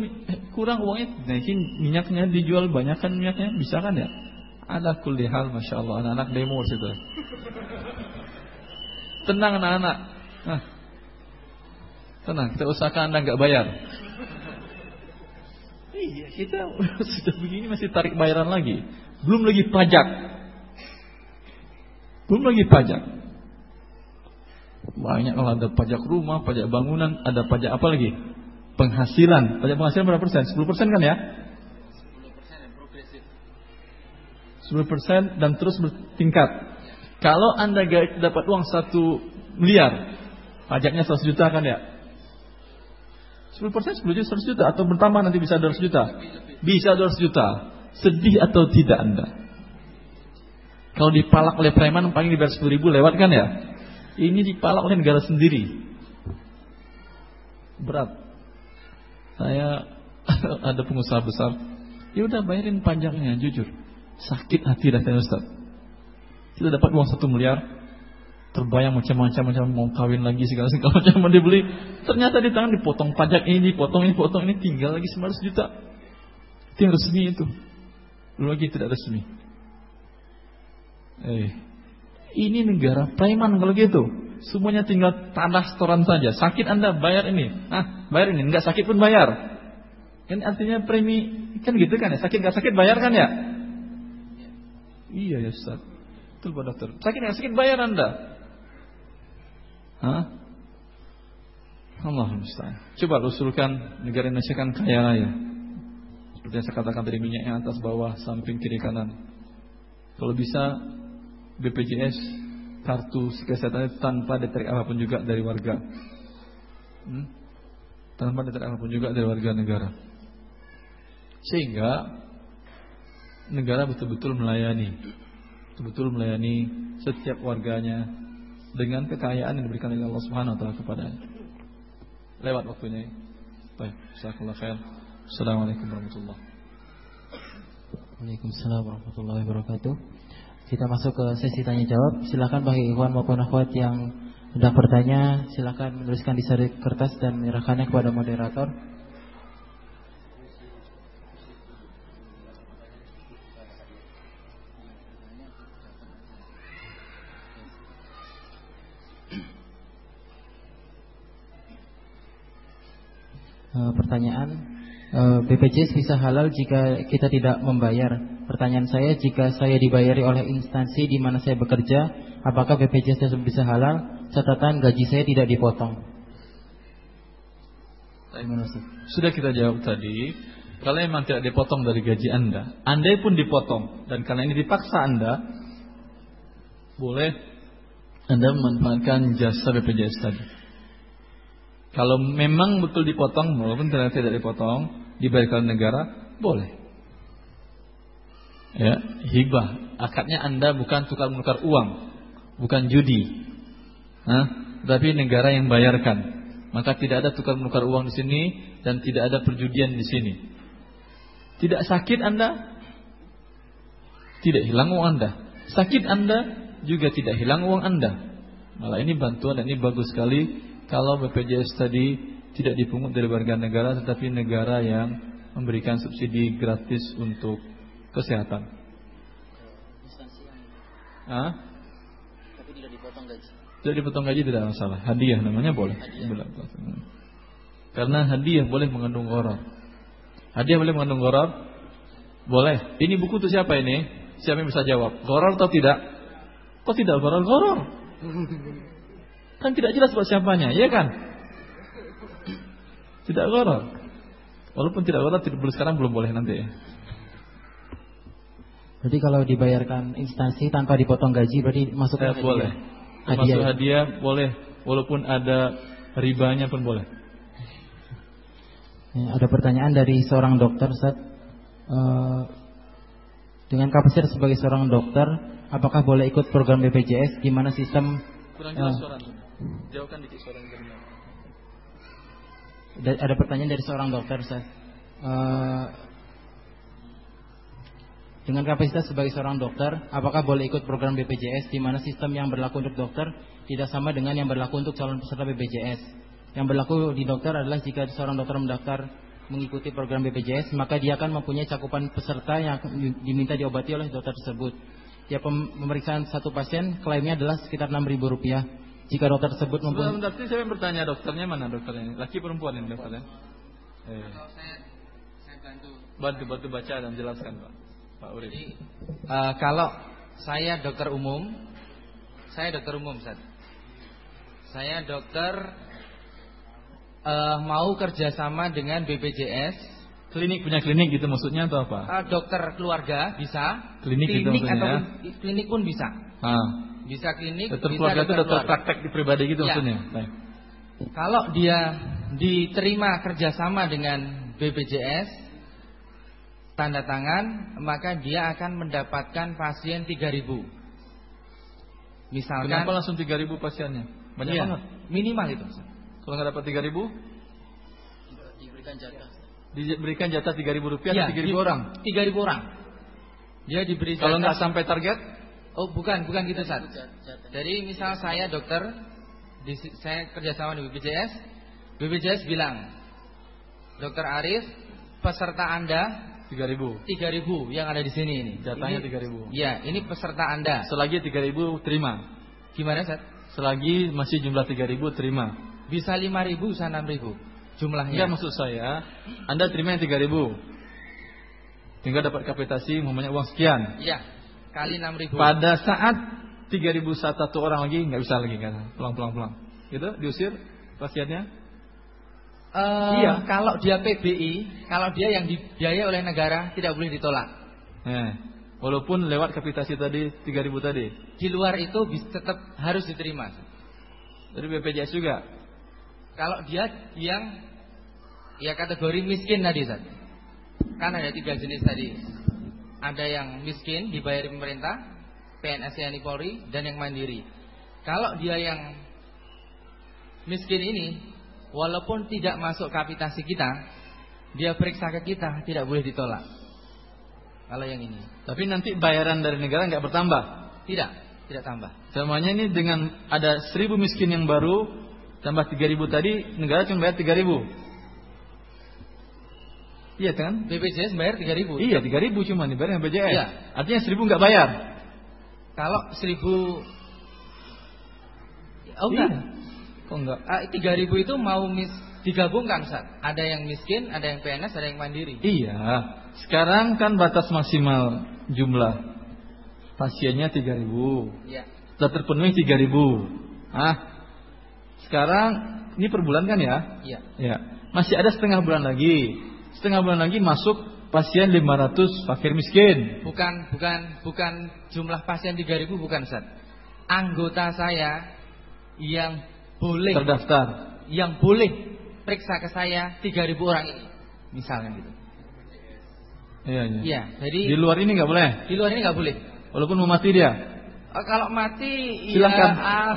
kurang uangnya, naikin minyaknya dijual banyak kan minyaknya, bisa kan ya? Ada kulli hal Masya Allah. Anak-anak demo situ. Tenang anak-anak. Nah, Tenang Kita usahakan anda nggak bayar. Iya kita sudah begini masih tarik bayaran lagi. Belum lagi pajak. Belum lagi pajak. Banyak kalau ada pajak rumah Pajak bangunan Ada pajak apa lagi Penghasilan Pajak penghasilan berapa persen? 10 persen kan ya 10% dan terus bertingkat. Kalau Anda dapat uang 1 miliar, pajaknya 100 juta kan ya? 10% 10 juta 100 juta atau bertambah nanti bisa 200 juta. Bisa 200 juta. Sedih atau tidak Anda? Kalau dipalak oleh preman paling dibayar 10 ribu lewat kan ya? Ini dipalak oleh negara sendiri. Berat. Saya ada pengusaha besar. Ya udah bayarin pajaknya jujur. Sakit hati rasanya Ustaz. Kita dapat uang satu miliar, terbayang macam-macam macam mau kawin lagi segala segala macam mau dibeli. Ternyata di tangan dipotong pajak ini, dipotong ini, potong ini, tinggal lagi 900 juta. Itu yang resmi itu. Belum lagi tidak resmi. Eh, ini negara preman kalau gitu. Semuanya tinggal tanah setoran saja. Sakit Anda bayar ini. Ah, bayar ini. Enggak sakit pun bayar. Kan artinya premi kan gitu kan ya. Sakit enggak sakit bayar kan ya? Iya ya Ustaz. Betul Pak Dokter. Sakit nggak sakit bayar Anda. Hah? Allah musta'an. Coba usulkan negara Indonesia kan kaya raya. Seperti yang saya katakan tadi minyaknya atas bawah, samping kiri kanan. Kalau bisa BPJS kartu kesehatan tanpa ditarik apa pun juga dari warga. Hmm? Tanpa ditarik apa pun juga dari warga negara. Sehingga negara betul-betul melayani, betul-betul melayani setiap warganya dengan kekayaan yang diberikan oleh Allah Subhanahu wa taala kepadanya. Lewat waktunya. Baik, jazakallahu khair. Assalamualaikum warahmatullahi Waalaikumsalam warahmatullahi wabarakatuh. Kita masuk ke sesi tanya jawab. Silakan bagi Iwan maupun akhwat yang hendak bertanya, silakan menuliskan di seri kertas dan menyerahkannya kepada moderator. Eh, pertanyaan BPJS bisa halal jika kita tidak membayar. Pertanyaan saya, jika saya dibayari oleh instansi di mana saya bekerja, apakah BPJS tersebut bisa halal? Catatan gaji saya tidak dipotong. Sudah kita jawab tadi, kalau memang tidak dipotong dari gaji Anda, Anda pun dipotong dan karena ini dipaksa Anda, boleh Anda memanfaatkan jasa BPJS tadi. Kalau memang betul dipotong, walaupun ternyata tidak dipotong, dibayarkan negara, boleh. Ya, hibah. Akadnya Anda bukan tukar menukar uang, bukan judi. Hah? Tapi negara yang bayarkan. Maka tidak ada tukar menukar uang di sini dan tidak ada perjudian di sini. Tidak sakit Anda, tidak hilang uang Anda. Sakit Anda juga tidak hilang uang Anda. Malah ini bantuan dan ini bagus sekali kalau BPJS tadi tidak dipungut dari warga negara tetapi negara yang memberikan subsidi gratis untuk kesehatan. Ah? Tapi tidak dipotong gaji. Tidak dipotong gaji tidak masalah. Hadiah namanya boleh. Hadiah. Karena hadiah boleh mengandung goror. Hadiah boleh mengandung goror? Boleh. Ini buku untuk siapa ini? Siapa yang bisa jawab? Goror atau tidak? Kok tidak goror? Goror. Kan tidak jelas buat siapanya, ya kan? Tidak goror. Walaupun tidak goror, tidak boleh sekarang belum boleh nanti. Jadi kalau dibayarkan instansi tanpa dipotong gaji berarti masuk eh, boleh. Hadiah. Masuk hadiah boleh, walaupun ada ribanya pun boleh. Ya, ada pertanyaan dari seorang dokter, Ustaz. Uh, dengan kapasitas sebagai seorang dokter, apakah boleh ikut program BPJS? Gimana sistem? Kurang jelas uh, suara. Jauhkan dikit suara Ada pertanyaan dari seorang dokter, Ustaz. Uh, dengan kapasitas sebagai seorang dokter, apakah boleh ikut program BPJS di mana sistem yang berlaku untuk dokter tidak sama dengan yang berlaku untuk calon peserta BPJS? Yang berlaku di dokter adalah jika seorang dokter mendaftar mengikuti program BPJS, maka dia akan mempunyai cakupan peserta yang diminta diobati oleh dokter tersebut. Ya pemeriksaan satu pasien klaimnya adalah sekitar Rp6.000 jika dokter tersebut mempunyai Sebentar, saya yang bertanya dokternya mana dokternya? Laki perempuan ini dokternya? Eh. bantu. Bantu baca dan jelaskan Pak. Pak Urip. Jadi uh, kalau saya dokter umum, saya dokter umum Ustaz. Saya dokter uh, mau kerjasama dengan BPJS Klinik punya klinik gitu maksudnya atau apa? Uh, dokter keluarga bisa. Klinik, klinik gitu atau ya? klinik pun bisa. Ah. Bisa klinik, dokter bisa keluarga dokter itu dokter praktek di pribadi gitu ya. maksudnya. Baik. Kalau dia diterima kerjasama dengan BPJS tanda tangan, maka dia akan mendapatkan pasien 3000 Misalkan Kenapa langsung 3000 pasiennya? Banyak iya, banget. Minimal itu. Kalau nggak dapat 3000 diberikan jatah. Diberikan jatah 3000 rupiah ya, 3000 orang. 3000 orang. Dia diberi Kalau nggak sampai target Oh bukan, bukan gitu saat. Jadi misal saya dokter, di, saya kerjasama di BPJS, BPJS bilang, Dokter Arif, peserta Anda 3000. 3000 yang ada di sini ini. Jatahnya 3000. Iya, ini peserta Anda. Selagi 3000 terima. Gimana, Sat? Selagi masih jumlah 3000 terima. Bisa 5000, bisa 6000 jumlahnya. Enggak maksud saya, Anda terima yang 3000. Tinggal dapat kapitasi mempunyai uang sekian. Iya kali 6000. Pada saat 3000 satu orang lagi nggak bisa lagi kan. Pulang-pulang pulang. Gitu diusir pasiennya? Uh, iya, kalau dia PBI, kalau dia yang dibiayai oleh negara tidak boleh ditolak. Eh, walaupun lewat kapitasi tadi 3000 tadi. Di luar itu tetap harus diterima. Dari BPJS juga. Kalau dia yang ya kategori miskin tadi, Kan ada tiga jenis tadi ada yang miskin dibayar pemerintah, PNS TNI Polri dan yang mandiri. Kalau dia yang miskin ini walaupun tidak masuk kapitasi kita, dia periksa ke kita tidak boleh ditolak. Kalau yang ini. Tapi nanti bayaran dari negara nggak bertambah? Tidak, tidak tambah. Semuanya ini dengan ada seribu miskin yang baru tambah tiga ribu tadi, negara cuma bayar tiga ribu. Iya kan? BPJS bayar 3000. Iya, 3000 cuma dibayar BPJS. Iya. Artinya 1000 enggak bayar. Kalau 1000 Oh enggak. Iya. Kok enggak? Ah, 3000 itu mau mis digabungkan Ustaz. Ada yang miskin, ada yang PNS, ada yang mandiri. Iya. Sekarang kan batas maksimal jumlah pasiennya 3000. Iya. Sudah terpenuhi 3000. Ah. Sekarang ini per bulan kan ya? Iya. Ya. Masih ada setengah bulan lagi. Setengah bulan lagi masuk pasien 500 fakir miskin. Bukan bukan bukan jumlah pasien 3000 bukan Ustaz. Anggota saya yang boleh Terdaftar. yang boleh periksa ke saya 3000 orang ini. Misalnya gitu. Iya, iya. Iya, jadi Di luar ini nggak boleh. di luar ini nggak boleh. Walaupun mau mati dia. Oh, kalau mati Silakan. ya ah.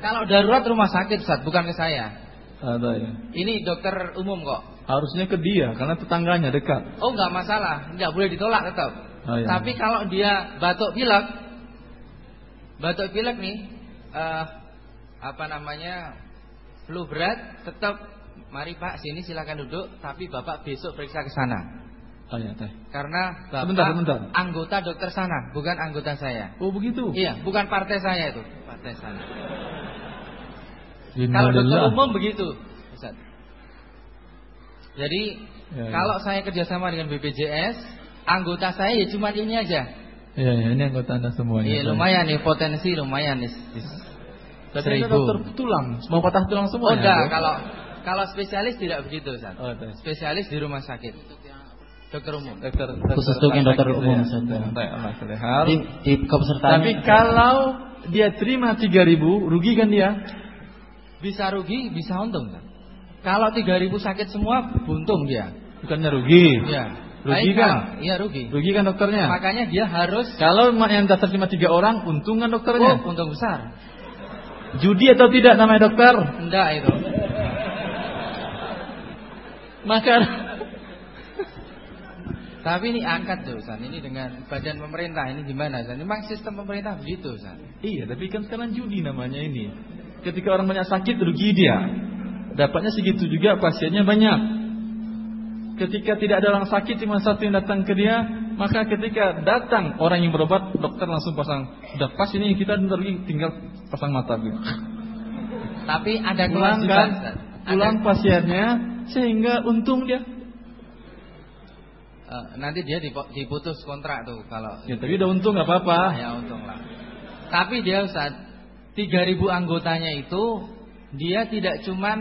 Kalau darurat rumah sakit Ustaz, bukan ke saya. Ada ya. Ini dokter umum kok. Harusnya ke dia karena tetangganya dekat. Oh nggak masalah, nggak boleh ditolak tetap. Oh, iya. Tapi kalau dia batuk pilek, batuk pilek nih, eh, apa namanya flu berat, tetap mari Pak sini silakan duduk. Tapi Bapak besok periksa ke sana. Oh ya, teh. Karena Bapak Sebentar, sebentar. anggota dokter sana, bukan anggota saya. Oh begitu. Iya, bukan partai saya itu, partai sana. Kalau dokter umum begitu, Ustaz. Jadi Ya, ya. kalau saya kerjasama dengan BPJS, anggota saya ya cuma ini aja. Iya, iya, ini anggota anda semuanya. Iya lumayan nih potensi lumayan nih. Tapi ada dokter tulang, mau patah tulang semua. Oh enggak, kalau kalau spesialis tidak begitu, Ustaz. Oh. Spesialis di rumah sakit. Dokter umum. Dokter, Khusus untuk yang dokter umum, ya. Kelihar. Di, di kepesertaan Tapi kalau dia terima 3000, rugi kan dia? Bisa rugi, bisa untung kan? Kalau 3000 sakit semua, buntung dia. Bukannya rugi. Iya. Rugi Baik, kan? Iya rugi. Rugi kan dokternya? Makanya dia harus Kalau yang daftar cuma tiga orang, untung kan dokternya? oh, untung besar. Judi atau tidak namanya dokter? Enggak itu. Maka Tapi ini angkat tuh, San. Ini dengan badan pemerintah ini gimana, San? Memang sistem pemerintah begitu, San. Iya, tapi kan sekarang judi namanya ini. Ketika orang banyak sakit rugi dia. Dapatnya segitu juga pasiennya banyak. Ketika tidak ada orang sakit cuma satu yang datang ke dia, maka ketika datang orang yang berobat, dokter langsung pasang, "Sudah pas ini kita lagi tinggal pasang mata." Gitu. Tapi ada Pulang kan, pulang pasiennya sehingga untung dia. Eh, nanti dia diputus kontrak tuh kalau Ya, tapi udah untung nggak apa-apa. ya untung lah. Tapi dia Ustaz, 3000 anggotanya itu dia tidak cuman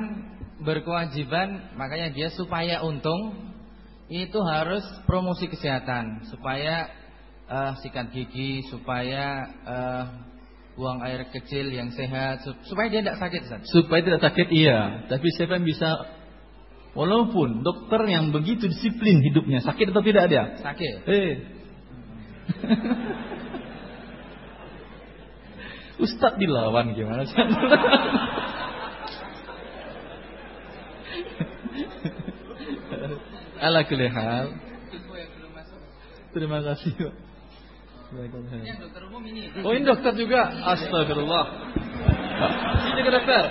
berkewajiban, makanya dia supaya untung itu harus promosi kesehatan, supaya eh, sikat gigi, supaya eh, buang air kecil yang sehat, sup- supaya dia tidak sakit Ustaz. Supaya tidak sakit iya, tapi siapa yang bisa walaupun dokter yang begitu disiplin hidupnya, sakit atau tidak dia? Sakit. Eh. Ustadz dilawan gimana sih? Ala kulli hal. Terima kasih. Pak. Ini. Oh ini dokter juga. Astagfirullah. Sini ke dokter.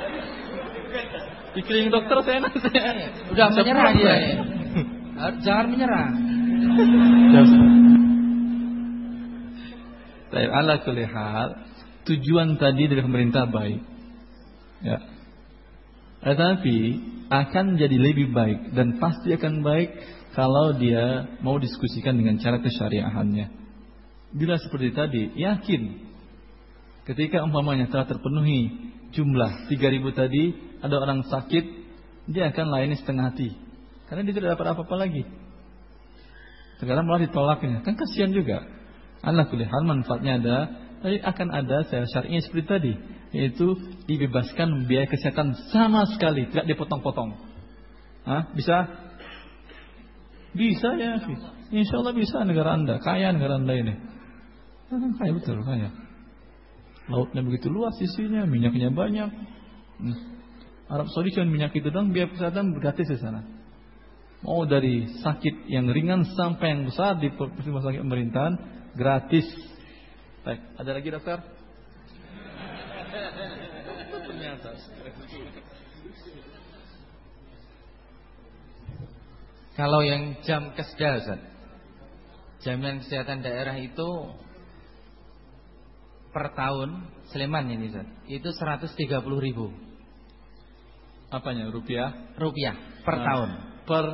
Pikirin dokter saya nanti. Udah menyerah dia. ya. Jangan menyerah. Baik, ala kulli hal, tujuan tadi dari pemerintah baik. Ya. Tetapi akan jadi lebih baik dan pasti akan baik kalau dia mau diskusikan dengan cara kesyariahannya. Bila seperti tadi, yakin ketika umpamanya telah terpenuhi jumlah 3000 tadi, ada orang sakit, dia akan layani setengah hati. Karena dia tidak dapat apa-apa lagi. Sekarang malah ditolaknya. Kan kasihan juga. Ala kulli hal manfaatnya ada, tapi akan ada saya syar'inya seperti tadi, yaitu dibebaskan biaya kesehatan sama sekali, tidak dipotong-potong. Hah? Bisa? Bisa ya. Insya Allah bisa negara anda, kaya negara anda ini. Ah, Kaya betul, kaya. Lautnya begitu luas isinya, minyaknya banyak. Hmm. Arab Saudi cuma minyak itu dong, biaya kesehatan gratis di sana. Mau dari sakit yang ringan sampai yang besar di rumah sakit pemerintahan gratis. Baik, ada lagi dokter? Ternyata. Kalau yang jam kesda Ustaz. Jaminan kesehatan daerah itu per tahun Sleman ini Ustaz. Itu 130 ribu Apanya? Rupiah? rupiah per Nah, tahun Per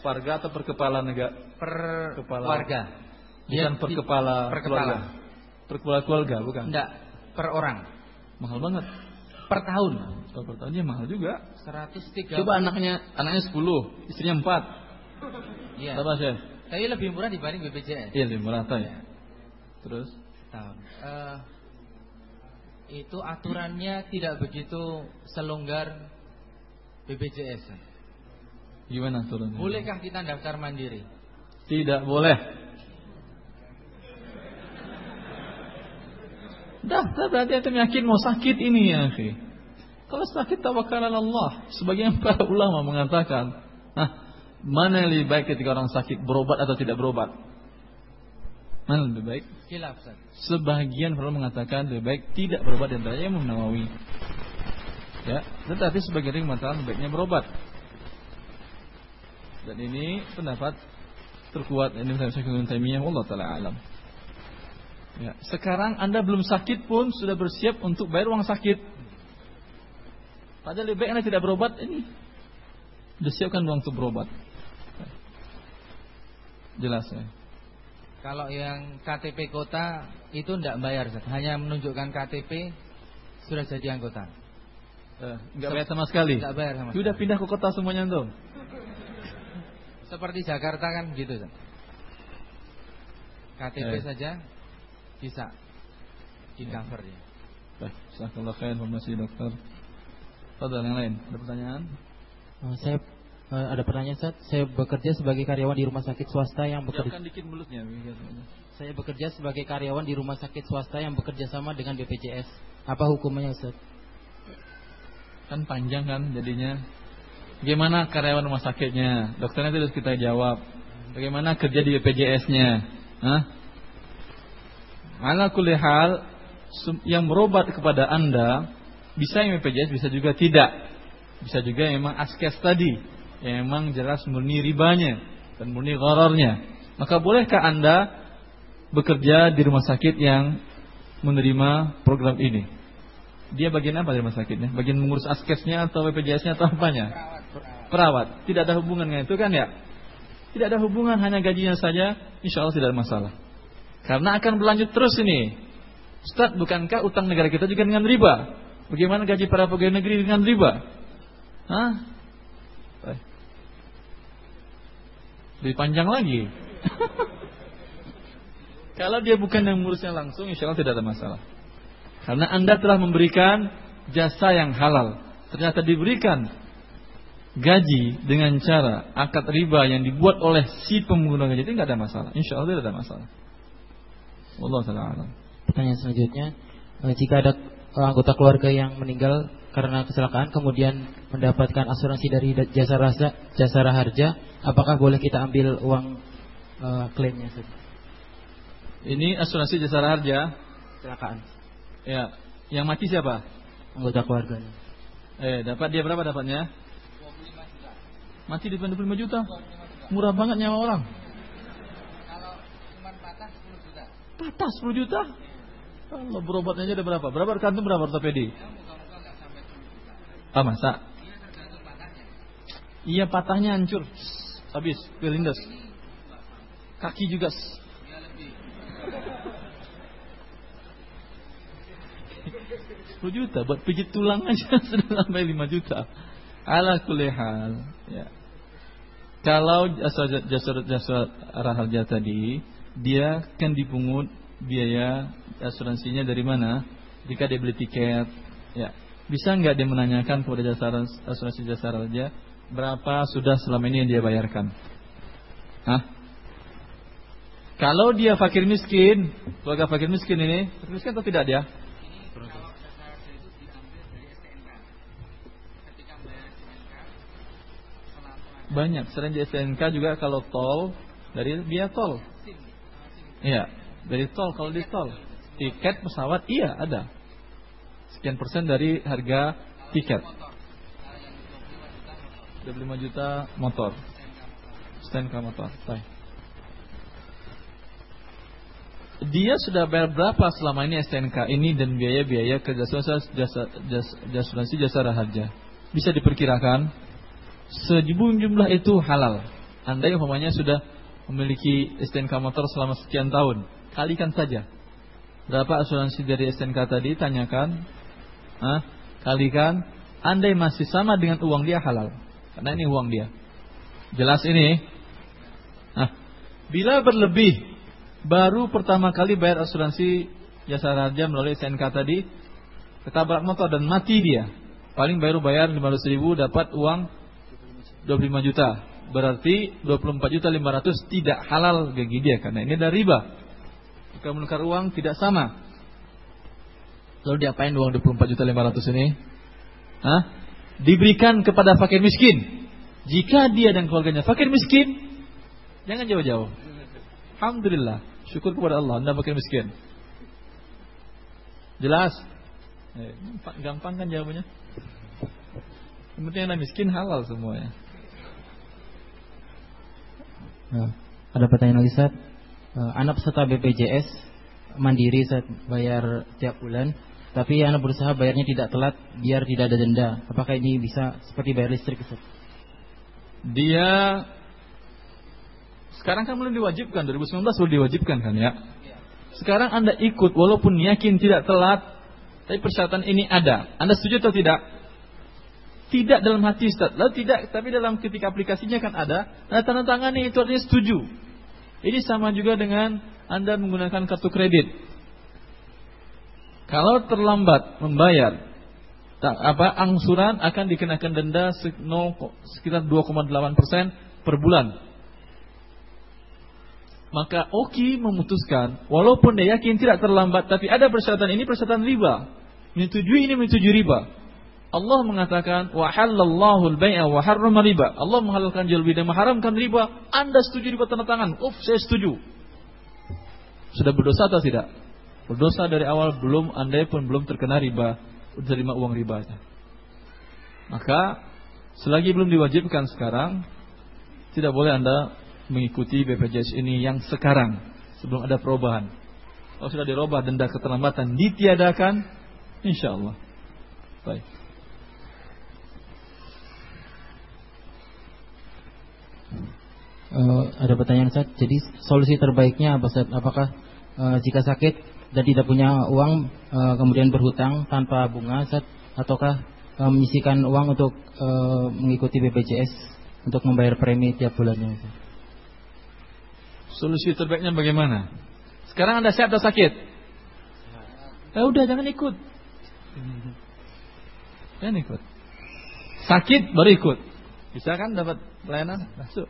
warga atau per kepala negara? per Kepala- warga. Bukan Dia per kepala per keluarga. Per kepala keluarga, bukan? Enggak, per orang. Mahal banget. Per tahun. Kalau per tahunnya mahal juga. 130. Coba anaknya anaknya 10, istrinya 4. Iya. Berapa sih? Tapi lebih murah dibanding BPJS. Iya, lebih murah tuh ya. Terus tahun. Eh, itu aturannya tidak begitu selonggar BPJS. gimana turunnya? Bolehkah kita daftar mandiri? Tidak boleh. Daftar berarti itu yakin mau sakit ini ya, akhi. Kalau sakit tawakal Allah. Sebagian para ulama mengatakan, nah, mana yang lebih baik ketika orang sakit berobat atau tidak berobat? Mana lebih baik? Khilaf, Ustaz. Sebagian ulama mengatakan lebih baik tidak berobat dan antaranya Imam Nawawi. Ya, tetapi sebagian yang mengatakan baiknya berobat. Dan ini pendapat terkuat ini saya Syekh Ibnu Taimiyah Allah taala alam. Ya, sekarang Anda belum sakit pun sudah bersiap untuk bayar uang sakit. Padahal lebih baik Anda tidak berobat ini. Sudah siapkan uang untuk berobat. Jelas ya. Kalau yang KTP kota itu tidak bayar, hanya menunjukkan KTP sudah jadi anggota. Eh, enggak bayar sama sekali. Enggak bayar sama Sudah sekali. pindah ke kota semuanya tuh. Seperti Jakarta kan gitu, Ustaz. KTP Eh. saja bisa di cover ya. Baik, jazakallah khair informasi dokter. Fadal yang lain, ada pertanyaan? Eh, Saya eh, ada pertanyaan Ustaz. Saya bekerja sebagai karyawan di rumah sakit swasta yang bekerja dikit mulutnya. Saya bekerja sebagai karyawan di rumah sakit swasta yang bekerja sama dengan BPJS. Apa hukumnya Ustaz? Kan panjang kan jadinya. Bagaimana karyawan rumah sakitnya? Dokternya itu harus kita jawab. Bagaimana kerja di BPJS-nya? Hah? Ala kulli hal yang berobat kepada Anda bisa yang BPJS bisa juga tidak. Bisa juga memang askes tadi yang memang jelas murni ribanya dan murni ghararnya. Maka bolehkah Anda bekerja di rumah sakit yang menerima program ini? Dia bagian apa di rumah sakitnya? Bagian mengurus askesnya atau BPJS-nya atau apanya? Perawat. Tidak ada hubungan dengan itu kan ya? Tidak ada hubungan hanya gajinya saja, insya Allah tidak ada masalah. Karena akan berlanjut terus ini. Ustaz, bukankah utang negara kita juga dengan riba? Bagaimana gaji para pegawai negeri dengan riba? Hah? Lebih panjang lagi. Kalau dia bukan yang mengurusnya langsung, insya Allah tidak ada masalah. Karena anda telah memberikan jasa yang halal. Ternyata diberikan gaji dengan cara akad riba yang dibuat oleh si pengguna gaji itu nggak ada masalah. Insya Allah tidak ada masalah. Allah taala alam. Pertanyaan selanjutnya, eh, jika ada anggota keluarga yang meninggal karena kecelakaan kemudian mendapatkan asuransi dari da- jasa rasa jasa harja, apakah boleh kita ambil uang eh, klaimnya? Ini asuransi jasa harja. Kecelakaan Ya, yang mati siapa? anggota keluarganya. Eh, dapat dia berapa dapatnya? Mati di 25 juta. Murah banget nyawa orang. Kalau cuma patah 10 juta. Patah 10 juta. Allah berobatnya aja ada berapa? Berapa kantung berapa ortopedi? Ah masa? Iya patahnya hancur. Habis, pelindas. Kaki juga. 10 juta buat pijit tulang aja sudah sampai 5 juta. Ala kulli hal, ya. Kalau jasa jasa jasa raharja tadi, dia kan dipungut biaya asuransinya dari mana? Jika dia beli tiket, ya. Bisa nggak dia menanyakan kepada jasa asuransi jasa raharja berapa sudah selama ini yang dia bayarkan? Hah? Kalau dia fakir miskin, keluarga fakir miskin ini, fakir miskin atau tidak dia? Banyak. Selain di SNK juga kalau tol dari biaya tol. Iya, dari tol kalau di tol. Tiket pesawat iya ada. Sekian persen dari harga tiket. 25 juta motor. STNK motor. Baik. dia sudah bayar berapa selama ini STNK ini dan biaya-biaya ke jasa jasa jasa jasa, raharja. Bisa diperkirakan sejumlah itu halal. Anda yang umpamanya sudah memiliki STNK motor selama sekian tahun, kalikan saja. Berapa asuransi dari STNK tadi? Tanyakan. Hah? Kalikan. Andai masih sama dengan uang dia halal. Karena ini uang dia. Jelas ini. Nah, bila berlebih baru pertama kali bayar asuransi jasa raja melalui SNK tadi, ketabrak motor dan mati dia. Paling baru bayar 500 ribu dapat uang 25 juta. Berarti 24 juta 500 tidak halal bagi dia karena ini dari riba. Jika menukar uang tidak sama. Lalu diapain uang 24 juta 500 ini? Hah? Diberikan kepada fakir miskin. Jika dia dan keluarganya fakir miskin, jangan jauh-jauh. Alhamdulillah. Syukur kepada Allah, Anda makin miskin. Jelas? Eh, gampang kan jawabannya? Yang penting miskin halal semuanya. Nah, ada pertanyaan lagi, Ustaz. Uh, anak peserta BPJS mandiri saat bayar tiap bulan, tapi anak berusaha bayarnya tidak telat biar tidak ada denda. Apakah ini bisa seperti bayar listrik, Ustaz? Dia sekarang kan belum diwajibkan, 2019 belum diwajibkan kan ya. Sekarang Anda ikut walaupun yakin tidak telat, tapi persyaratan ini ada. Anda setuju atau tidak? Tidak dalam hati Ustaz. Lalu tidak, tapi dalam ketika aplikasinya kan ada. Nah, tanda tangan ini itu artinya setuju. Ini sama juga dengan Anda menggunakan kartu kredit. Kalau terlambat membayar, tak, apa angsuran akan dikenakan denda sekitar 2,8 persen per bulan maka Oki memutuskan, walaupun dia yakin tidak terlambat, tapi ada persyaratan ini persyaratan riba. Menyetujui ini menyetujui riba. Allah mengatakan, wa halallahu al-bai'a wa harrama riba. Allah menghalalkan jual beli dan mengharamkan riba. Anda setuju riba tanda tangan? Uf, saya setuju. Sudah berdosa atau tidak? Berdosa dari awal belum, Anda pun belum terkena riba, terima uang riba. Maka selagi belum diwajibkan sekarang, tidak boleh Anda mengikuti BPJS ini yang sekarang sebelum ada perubahan. Kalau sudah dirubah denda keterlambatan ditiadakan, insya Allah. Baik. Uh, ada pertanyaan Ustaz. Jadi solusi terbaiknya apa? Apakah uh, jika sakit dan tidak punya uang uh, kemudian berhutang tanpa bunga Ustaz ataukah uh, menyisikan uang untuk uh, mengikuti BPJS untuk membayar premi tiap bulannya? Solusi terbaiknya bagaimana? Sekarang Anda sehat atau sakit? Ya udah jangan ikut. Jangan ikut. Sakit baru ikut. Bisa kan dapat pelayanan? Masuk.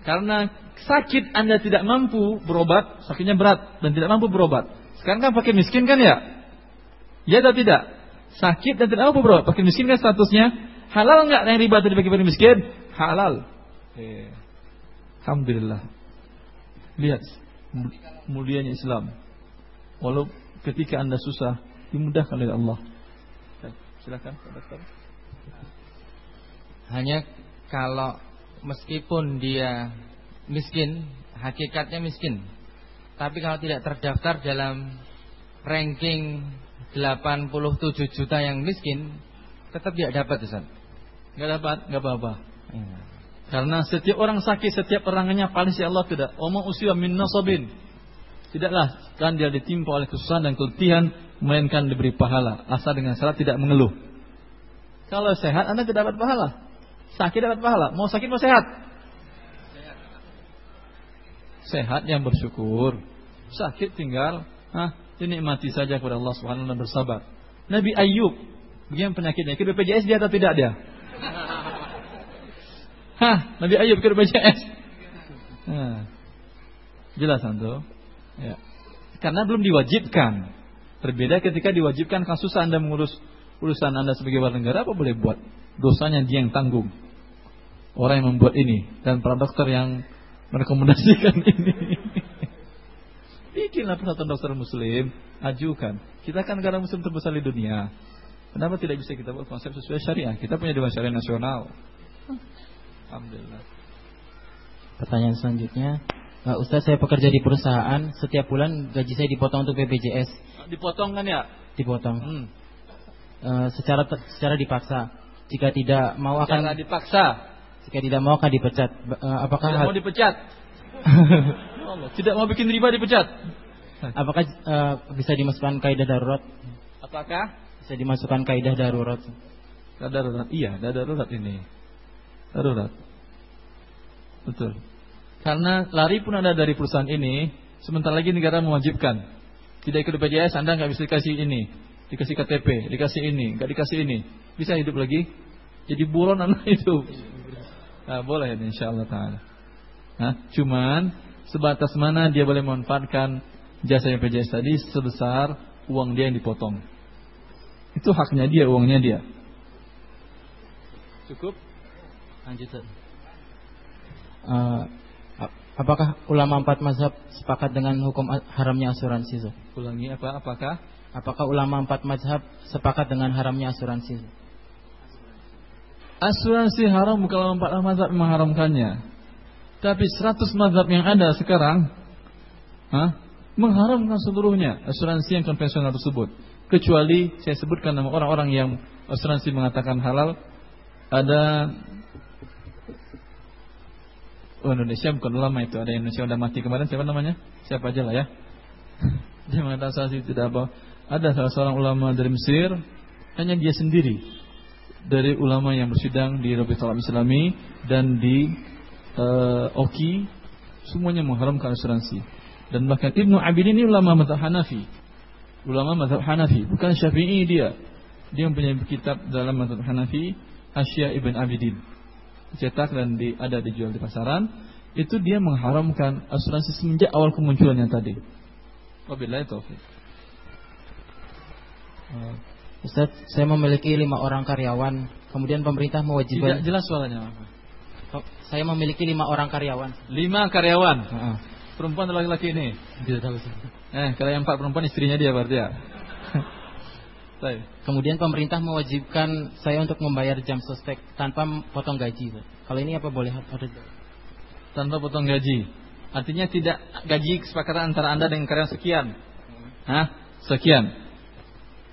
Karena sakit Anda tidak mampu berobat, sakitnya berat dan tidak mampu berobat. Sekarang kan pakai miskin kan ya? Ya atau tidak? Sakit dan tidak mampu berobat. Pakai miskin kan statusnya. Halal nggak yang riba tadi pakai miskin? Halal. Eh. Alhamdulillah. Lihat mulianya Islam. Walau ketika Anda susah, dimudahkan oleh Allah. Silakan Pak Dokter. Hanya kalau meskipun dia miskin, hakikatnya miskin. Tapi kalau tidak terdaftar dalam ranking 87 juta yang miskin, tetap tidak dapat Ustaz. Enggak dapat, enggak apa-apa. Ya. Karena setiap orang sakit, setiap orangnya paling si Allah tidak. Omong usia min nasabin. Tidaklah kan dia ditimpa oleh kesusahan dan keletihan melainkan diberi pahala asal dengan syarat tidak mengeluh. Kalau sehat Anda tidak dapat pahala. Sakit dapat pahala. Mau sakit mau sehat. Sehat yang bersyukur. Sakit tinggal ah dinikmati saja kepada Allah Subhanahu wa taala bersabar. Nabi Ayub, bagaimana penyakitnya? Ikut BPJS dia atau tidak dia? Hah, Nabi Ayub ke BPJS. Nah, jelas antum. Ya. Karena belum diwajibkan. Berbeda ketika diwajibkan kasus Anda mengurus urusan Anda sebagai warga negara apa boleh buat? Dosanya dia yang tanggung. Orang yang membuat ini dan para dokter yang merekomendasikan ini. Bikinlah persatuan dokter muslim, ajukan. Kita kan negara muslim terbesar di dunia. Kenapa tidak bisa kita buat konsep sesuai syariah? Kita punya dewan syariah nasional. Alhamdulillah. Pertanyaan selanjutnya, Uh, Ustaz saya pekerja di perusahaan, setiap bulan gaji saya dipotong untuk BPJS. Dipotong kan ya? Dipotong. Hmm. Uh, secara secara dipaksa. Jika tidak mau akan Cara dipaksa. jika tidak mau akan dipecat. Uh, apakah Tidak mau dipecat. Allah, tidak mau bikin riba dipecat. apakah uh, bisa dimasukkan kaidah darurat? Apakah? Bisa dimasukkan kaidah darurat. Darurat. Iya, darurat ini. Darurat. Betul. Karena lari pun ada dari perusahaan ini, sebentar lagi negara mewajibkan. Tidak ikut BPJS, Anda nggak bisa dikasih ini, dikasih KTP, dikasih ini, nggak dikasih ini, bisa hidup lagi? Jadi buron anak hidup. Nah, boleh ini insya Allah Taala. Nah, cuman sebatas mana dia boleh memanfaatkan jasa BPJS tadi sebesar uang dia yang dipotong. Itu haknya dia, uangnya dia. Cukup? Lanjut. Ustaz. Uh, ap- apakah ulama empat mazhab sepakat dengan hukum haramnya asuransi? Ulangi apa? Apakah? Apakah ulama empat mazhab sepakat dengan haramnya asuransi? Asuransi haram kalau empat mazhab mengharamkannya. Tapi 100 mazhab yang ada sekarang ha, mengharamkan seluruhnya asuransi yang konvensional tersebut. Kecuali saya sebutkan nama orang-orang yang asuransi mengatakan halal. Ada Oh Indonesia bukan ulama itu Ada Indonesia udah mati kemarin Siapa namanya? Siapa aja lah ya Dia mengatakan asuransi tidak apa Ada salah seorang ulama dari Mesir Hanya dia sendiri Dari ulama yang bersidang di Rabitul Alam Islami Dan di uh, Oki Semuanya mengharamkan asuransi. Dan bahkan Ibnu Abidin ini ulama mazhab Hanafi. Ulama mazhab Hanafi Bukan Syafi'i dia. Dia mempunyai kitab dalam mazhab Hanafi Asya Ibn Abidin. Cetak dan di, ada dijual di pasaran. Itu dia mengharamkan asuransi semenjak awal kemunculannya tadi. Wabillahi taufik. Uh, Ustaz, saya memiliki lima orang karyawan. Kemudian pemerintah Tidak mewajibkan. jelas suaranya. Oh, Saya memiliki lima orang karyawan. Lima karyawan, Heeh. perempuan atau laki-laki ini. Tidak tahu. Eh, kalau yang empat perempuan istrinya dia berarti ya. Kemudian pemerintah mewajibkan saya untuk membayar jam sostek tanpa potong gaji. Kalau ini apa boleh ada? Tanpa potong gaji. Artinya tidak gaji kesepakatan antara Anda dengan karyawan sekian. Hah? Sekian.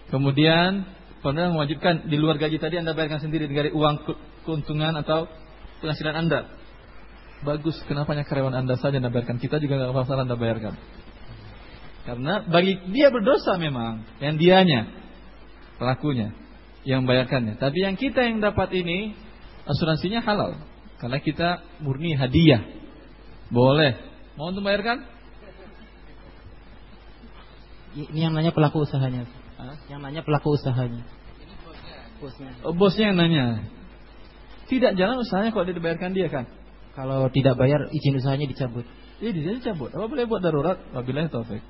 Kemudian pemerintah mewajibkan di luar gaji tadi Anda bayarkan sendiri dari uang ke- keuntungan atau penghasilan Anda. Bagus, kenapa hanya karyawan Anda saja Anda bayarkan? Kita juga nggak masalah Anda bayarkan. Karena bagi dia berdosa memang, yang dianya pelakunya yang bayarkannya. Tapi yang kita yang dapat ini asuransinya halal karena kita murni hadiah. Boleh. Mau untuk bayarkan? Ini yang nanya pelaku usahanya. Hah? Yang nanya pelaku usahanya. Bosnya. Oh, bosnya yang nanya. Tidak jalan usahanya kalau dia dibayarkan dia kan. Kalau tidak bayar izin usahanya dicabut. Jadi dia cabut. Apa boleh buat darurat? Wabillahi taufik.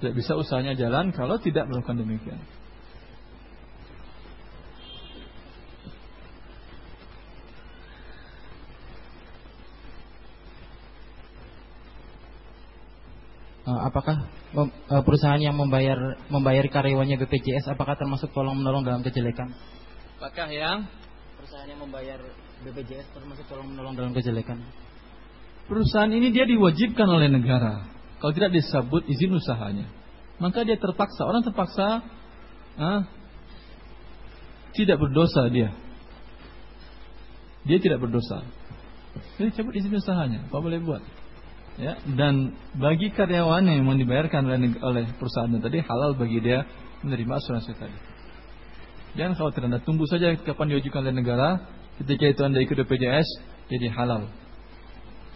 Tidak bisa usahanya jalan kalau tidak melakukan demikian. Apakah mem- eh, perusahaan yang membayar membayar karyawannya BPJS apakah termasuk tolong menolong dalam kejelekan? Apakah yang Perusahaan yang membayar BPJS termasuk tolong menolong dalam kejelekan? perusahaan ini dia diwajibkan oleh negara. Kalau tidak disebut izin usahanya, maka dia terpaksa. Orang terpaksa ah, tidak berdosa dia. Dia tidak berdosa. Jadi cabut izin usahanya, apa boleh buat? Ya, dan bagi karyawan yang memang dibayarkan oleh, oleh perusahaan tadi halal bagi dia menerima asuransi tadi. Jangan khawatir Anda tunggu saja kapan diwajibkan oleh negara. Ketika itu Anda ikut BPJS jadi halal.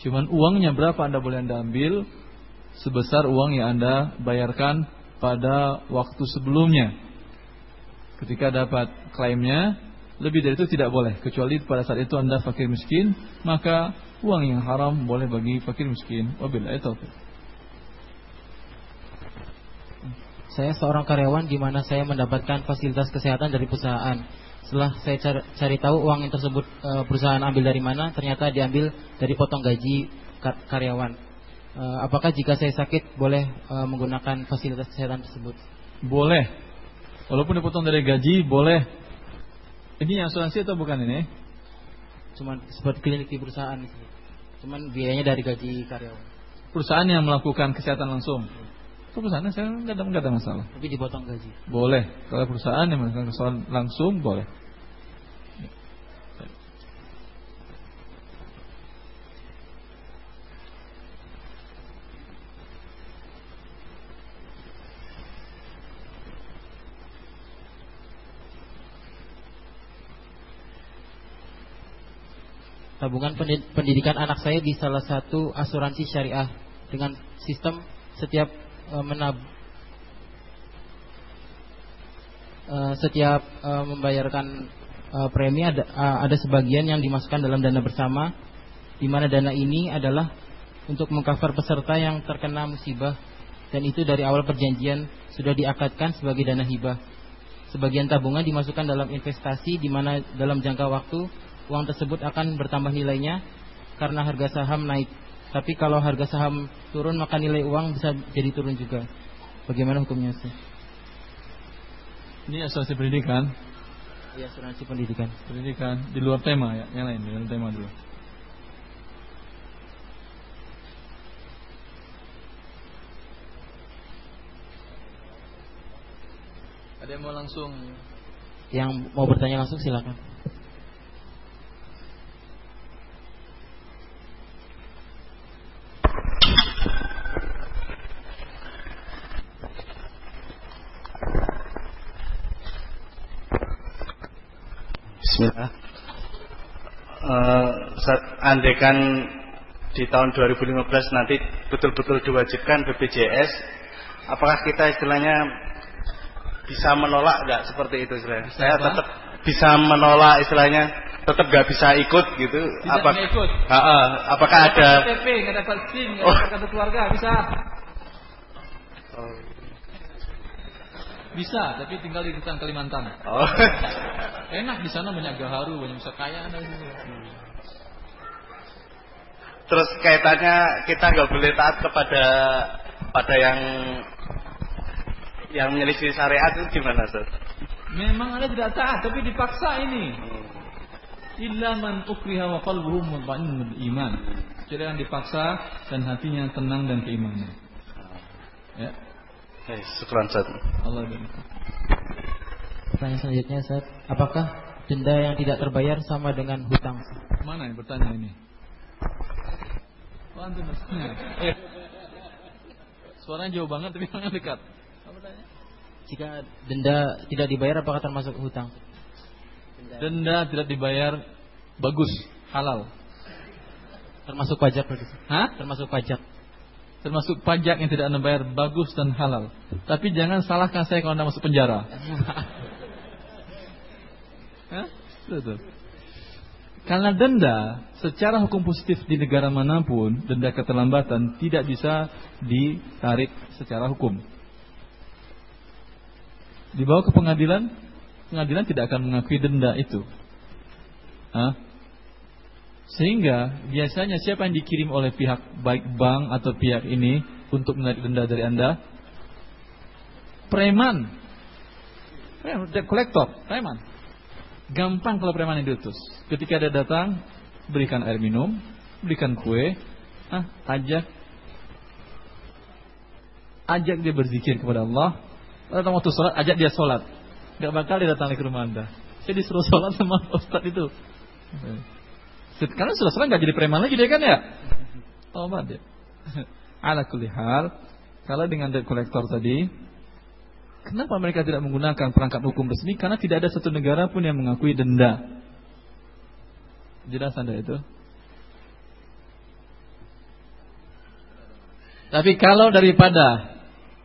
Cuman uangnya berapa Anda boleh Anda ambil sebesar uang yang Anda bayarkan pada waktu sebelumnya. Ketika dapat klaimnya, lebih dari itu tidak boleh. Kecuali pada saat itu Anda fakir miskin, maka uang yang haram boleh bagi fakir miskin. Wabillahi taufiq. Saya seorang karyawan di mana saya mendapatkan fasilitas kesehatan dari perusahaan. Setelah saya cari, cari tahu uang yang tersebut eh, perusahaan ambil dari mana, ternyata diambil dari potong gaji kar- karyawan. Eh, apakah jika saya sakit boleh eh, menggunakan fasilitas kesehatan tersebut? Boleh. Walaupun dipotong dari gaji, boleh. Ini asuransi atau bukan ini? Cuman seperti klinik di perusahaan. Cuman biayanya dari gaji karyawan. Perusahaan yang melakukan kesehatan langsung. Itu perusahaan saya nggak ada nggak ada masalah. Tapi dipotong gaji. Boleh. Kalau perusahaan yang melakukan kesehatan langsung boleh. Tabungan pendidikan anak saya di salah satu asuransi syariah dengan sistem setiap uh, menab uh, setiap uh, membayarkan premi ada ada sebagian yang dimasukkan dalam dana bersama di mana dana ini adalah untuk mengcover peserta yang terkena musibah dan itu dari awal perjanjian sudah diakadkan sebagai dana hibah. Sebagian tabungan dimasukkan dalam investasi di mana dalam jangka waktu uang tersebut akan bertambah nilainya karena harga saham naik. Tapi kalau harga saham turun maka nilai uang bisa jadi turun juga. Bagaimana hukumnya sih? Ini asuransi pendidikan. Iya, asuransi pendidikan. Pendidikan di luar tema ya, yang lain, dengan tema dulu. Ada yang mau langsung? Yang mau bertanya langsung silakan. Bismillah. Uh, andekan di tahun 2015 nanti betul-betul diwajibkan BPJS, apakah kita istilahnya bisa menolak nggak seperti itu istilahnya? Bisa Saya apa? tetap bisa menolak istilahnya, tetap nggak bisa ikut gitu. Tidak Apa, ikut. Uh, uh, apakah ada? KTP, nggak ada vaksin, nggak ada oh. kartu keluarga, bisa. Oh. Bisa, tapi tinggal di hutan Kalimantan. Oh. Enak di sana banyak gaharu, banyak bisa kaya ada Terus kaitannya kita nggak boleh taat kepada pada yang yang menyelisih syariat itu gimana, Ustaz? Memang ada tidak taat, tapi dipaksa ini. Illa man ukriha wa qalbuhu mutma'innun iman. Jadi yang dipaksa dan hatinya tenang dan keimanan. Ya. Baik, syukran Ustaz. Allah Pertanyaan selanjutnya Ustaz, apakah denda yang tidak terbayar sama dengan hutang? Mana yang bertanya ini? Antum maksudnya. Eh. Suaranya jauh banget tapi sangat dekat. Apa tanya? Jika denda tidak dibayar apakah termasuk hutang? Denda, tidak dibayar bagus, halal. Termasuk pajak berarti? Hah? Termasuk pajak termasuk pajak yang tidak Anda bayar bagus dan halal. Tapi jangan salahkan saya kalau Anda masuk penjara. Betul. Karena denda secara hukum positif di negara mana pun, denda keterlambatan tidak bisa ditarik secara hukum. Dibawa ke pengadilan, pengadilan tidak akan mengakui denda itu. Hah? Sehingga biasanya siapa yang dikirim oleh pihak baik bank atau pihak ini untuk menarik denda dari Anda? Preman. Debt collector, preman. Gampang kalau preman yang diutus. Ketika dia datang, berikan air minum, berikan kue, ah, ajak ajak dia berzikir kepada Allah. Datang waktu sholat, ajak dia sholat. Gak bakal dia datang ke rumah anda. Saya disuruh sholat sama Ustadz itu. Karena sudah selesai nggak jadi preman lagi dia kan ya. Tobat dia. Ala kulli hal, kalau dengan debt collector tadi, kenapa mereka tidak menggunakan perangkat hukum resmi? Karena tidak ada satu negara pun yang mengakui denda. Jelas Anda itu? Tapi kalau daripada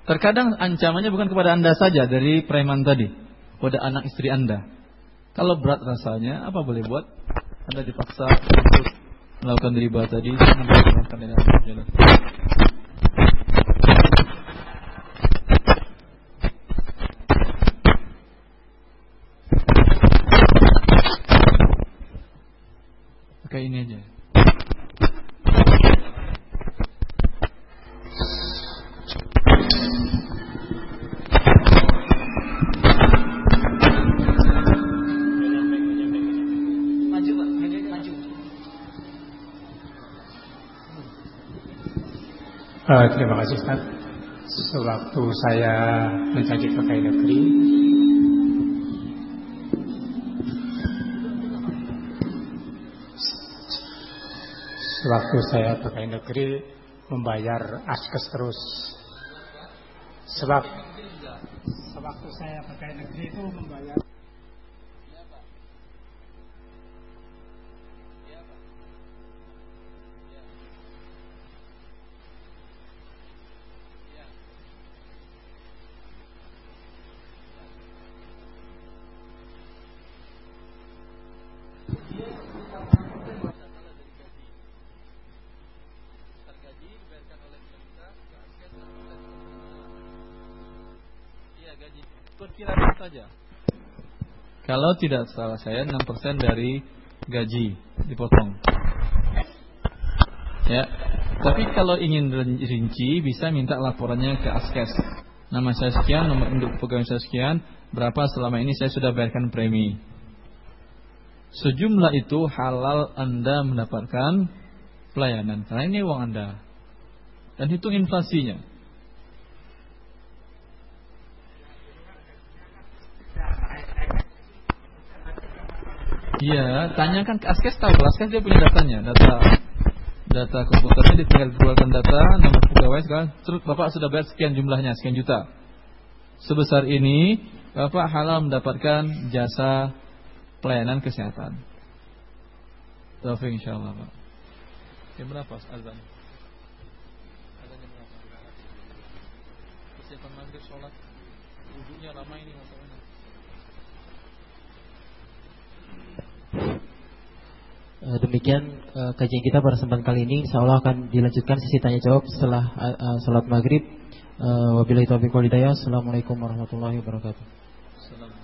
Terkadang ancamannya bukan kepada anda saja Dari preman tadi Kepada anak istri anda Kalau berat rasanya apa boleh buat anda dipaksa untuk melakukan riba tadi melakukan dengan Pakai ini aja. Uh, terima kasih Ustaz. Sewaktu saya menjadi pegawai negeri, sewaktu saya pegawai negeri membayar askes terus. Sebab sewaktu saya pegawai negeri itu membayar saja. Kalau tidak salah saya 6% dari gaji dipotong. Ya. Tapi kalau ingin rinci bisa minta laporannya ke Askes. Nama saya sekian, nomor induk pegawai saya sekian, berapa selama ini saya sudah bayarkan premi. Sejumlah itu halal Anda mendapatkan pelayanan karena ini uang Anda. Dan hitung inflasinya. Iya, tanyakan ke Askes tahu. Askes dia punya datanya, data data komputernya dia tinggal keluarkan data nomor pegawai sekarang terus Bapak sudah bayar sekian jumlahnya, sekian juta. Sebesar ini Bapak halal mendapatkan jasa pelayanan kesehatan. Taufik insyaallah, Pak. Jam berapa azan? Azan jam berapa? Persiapan maghrib sholat. Wudhunya lama ini masalahnya. Eh, demikian uh, kajian kita pada kesempatan kali ini Insya Allah akan dilanjutkan sesi tanya jawab setelah uh, salat maghrib. Wabillahi taufiq walhidayah. Assalamualaikum warahmatullahi wabarakatuh.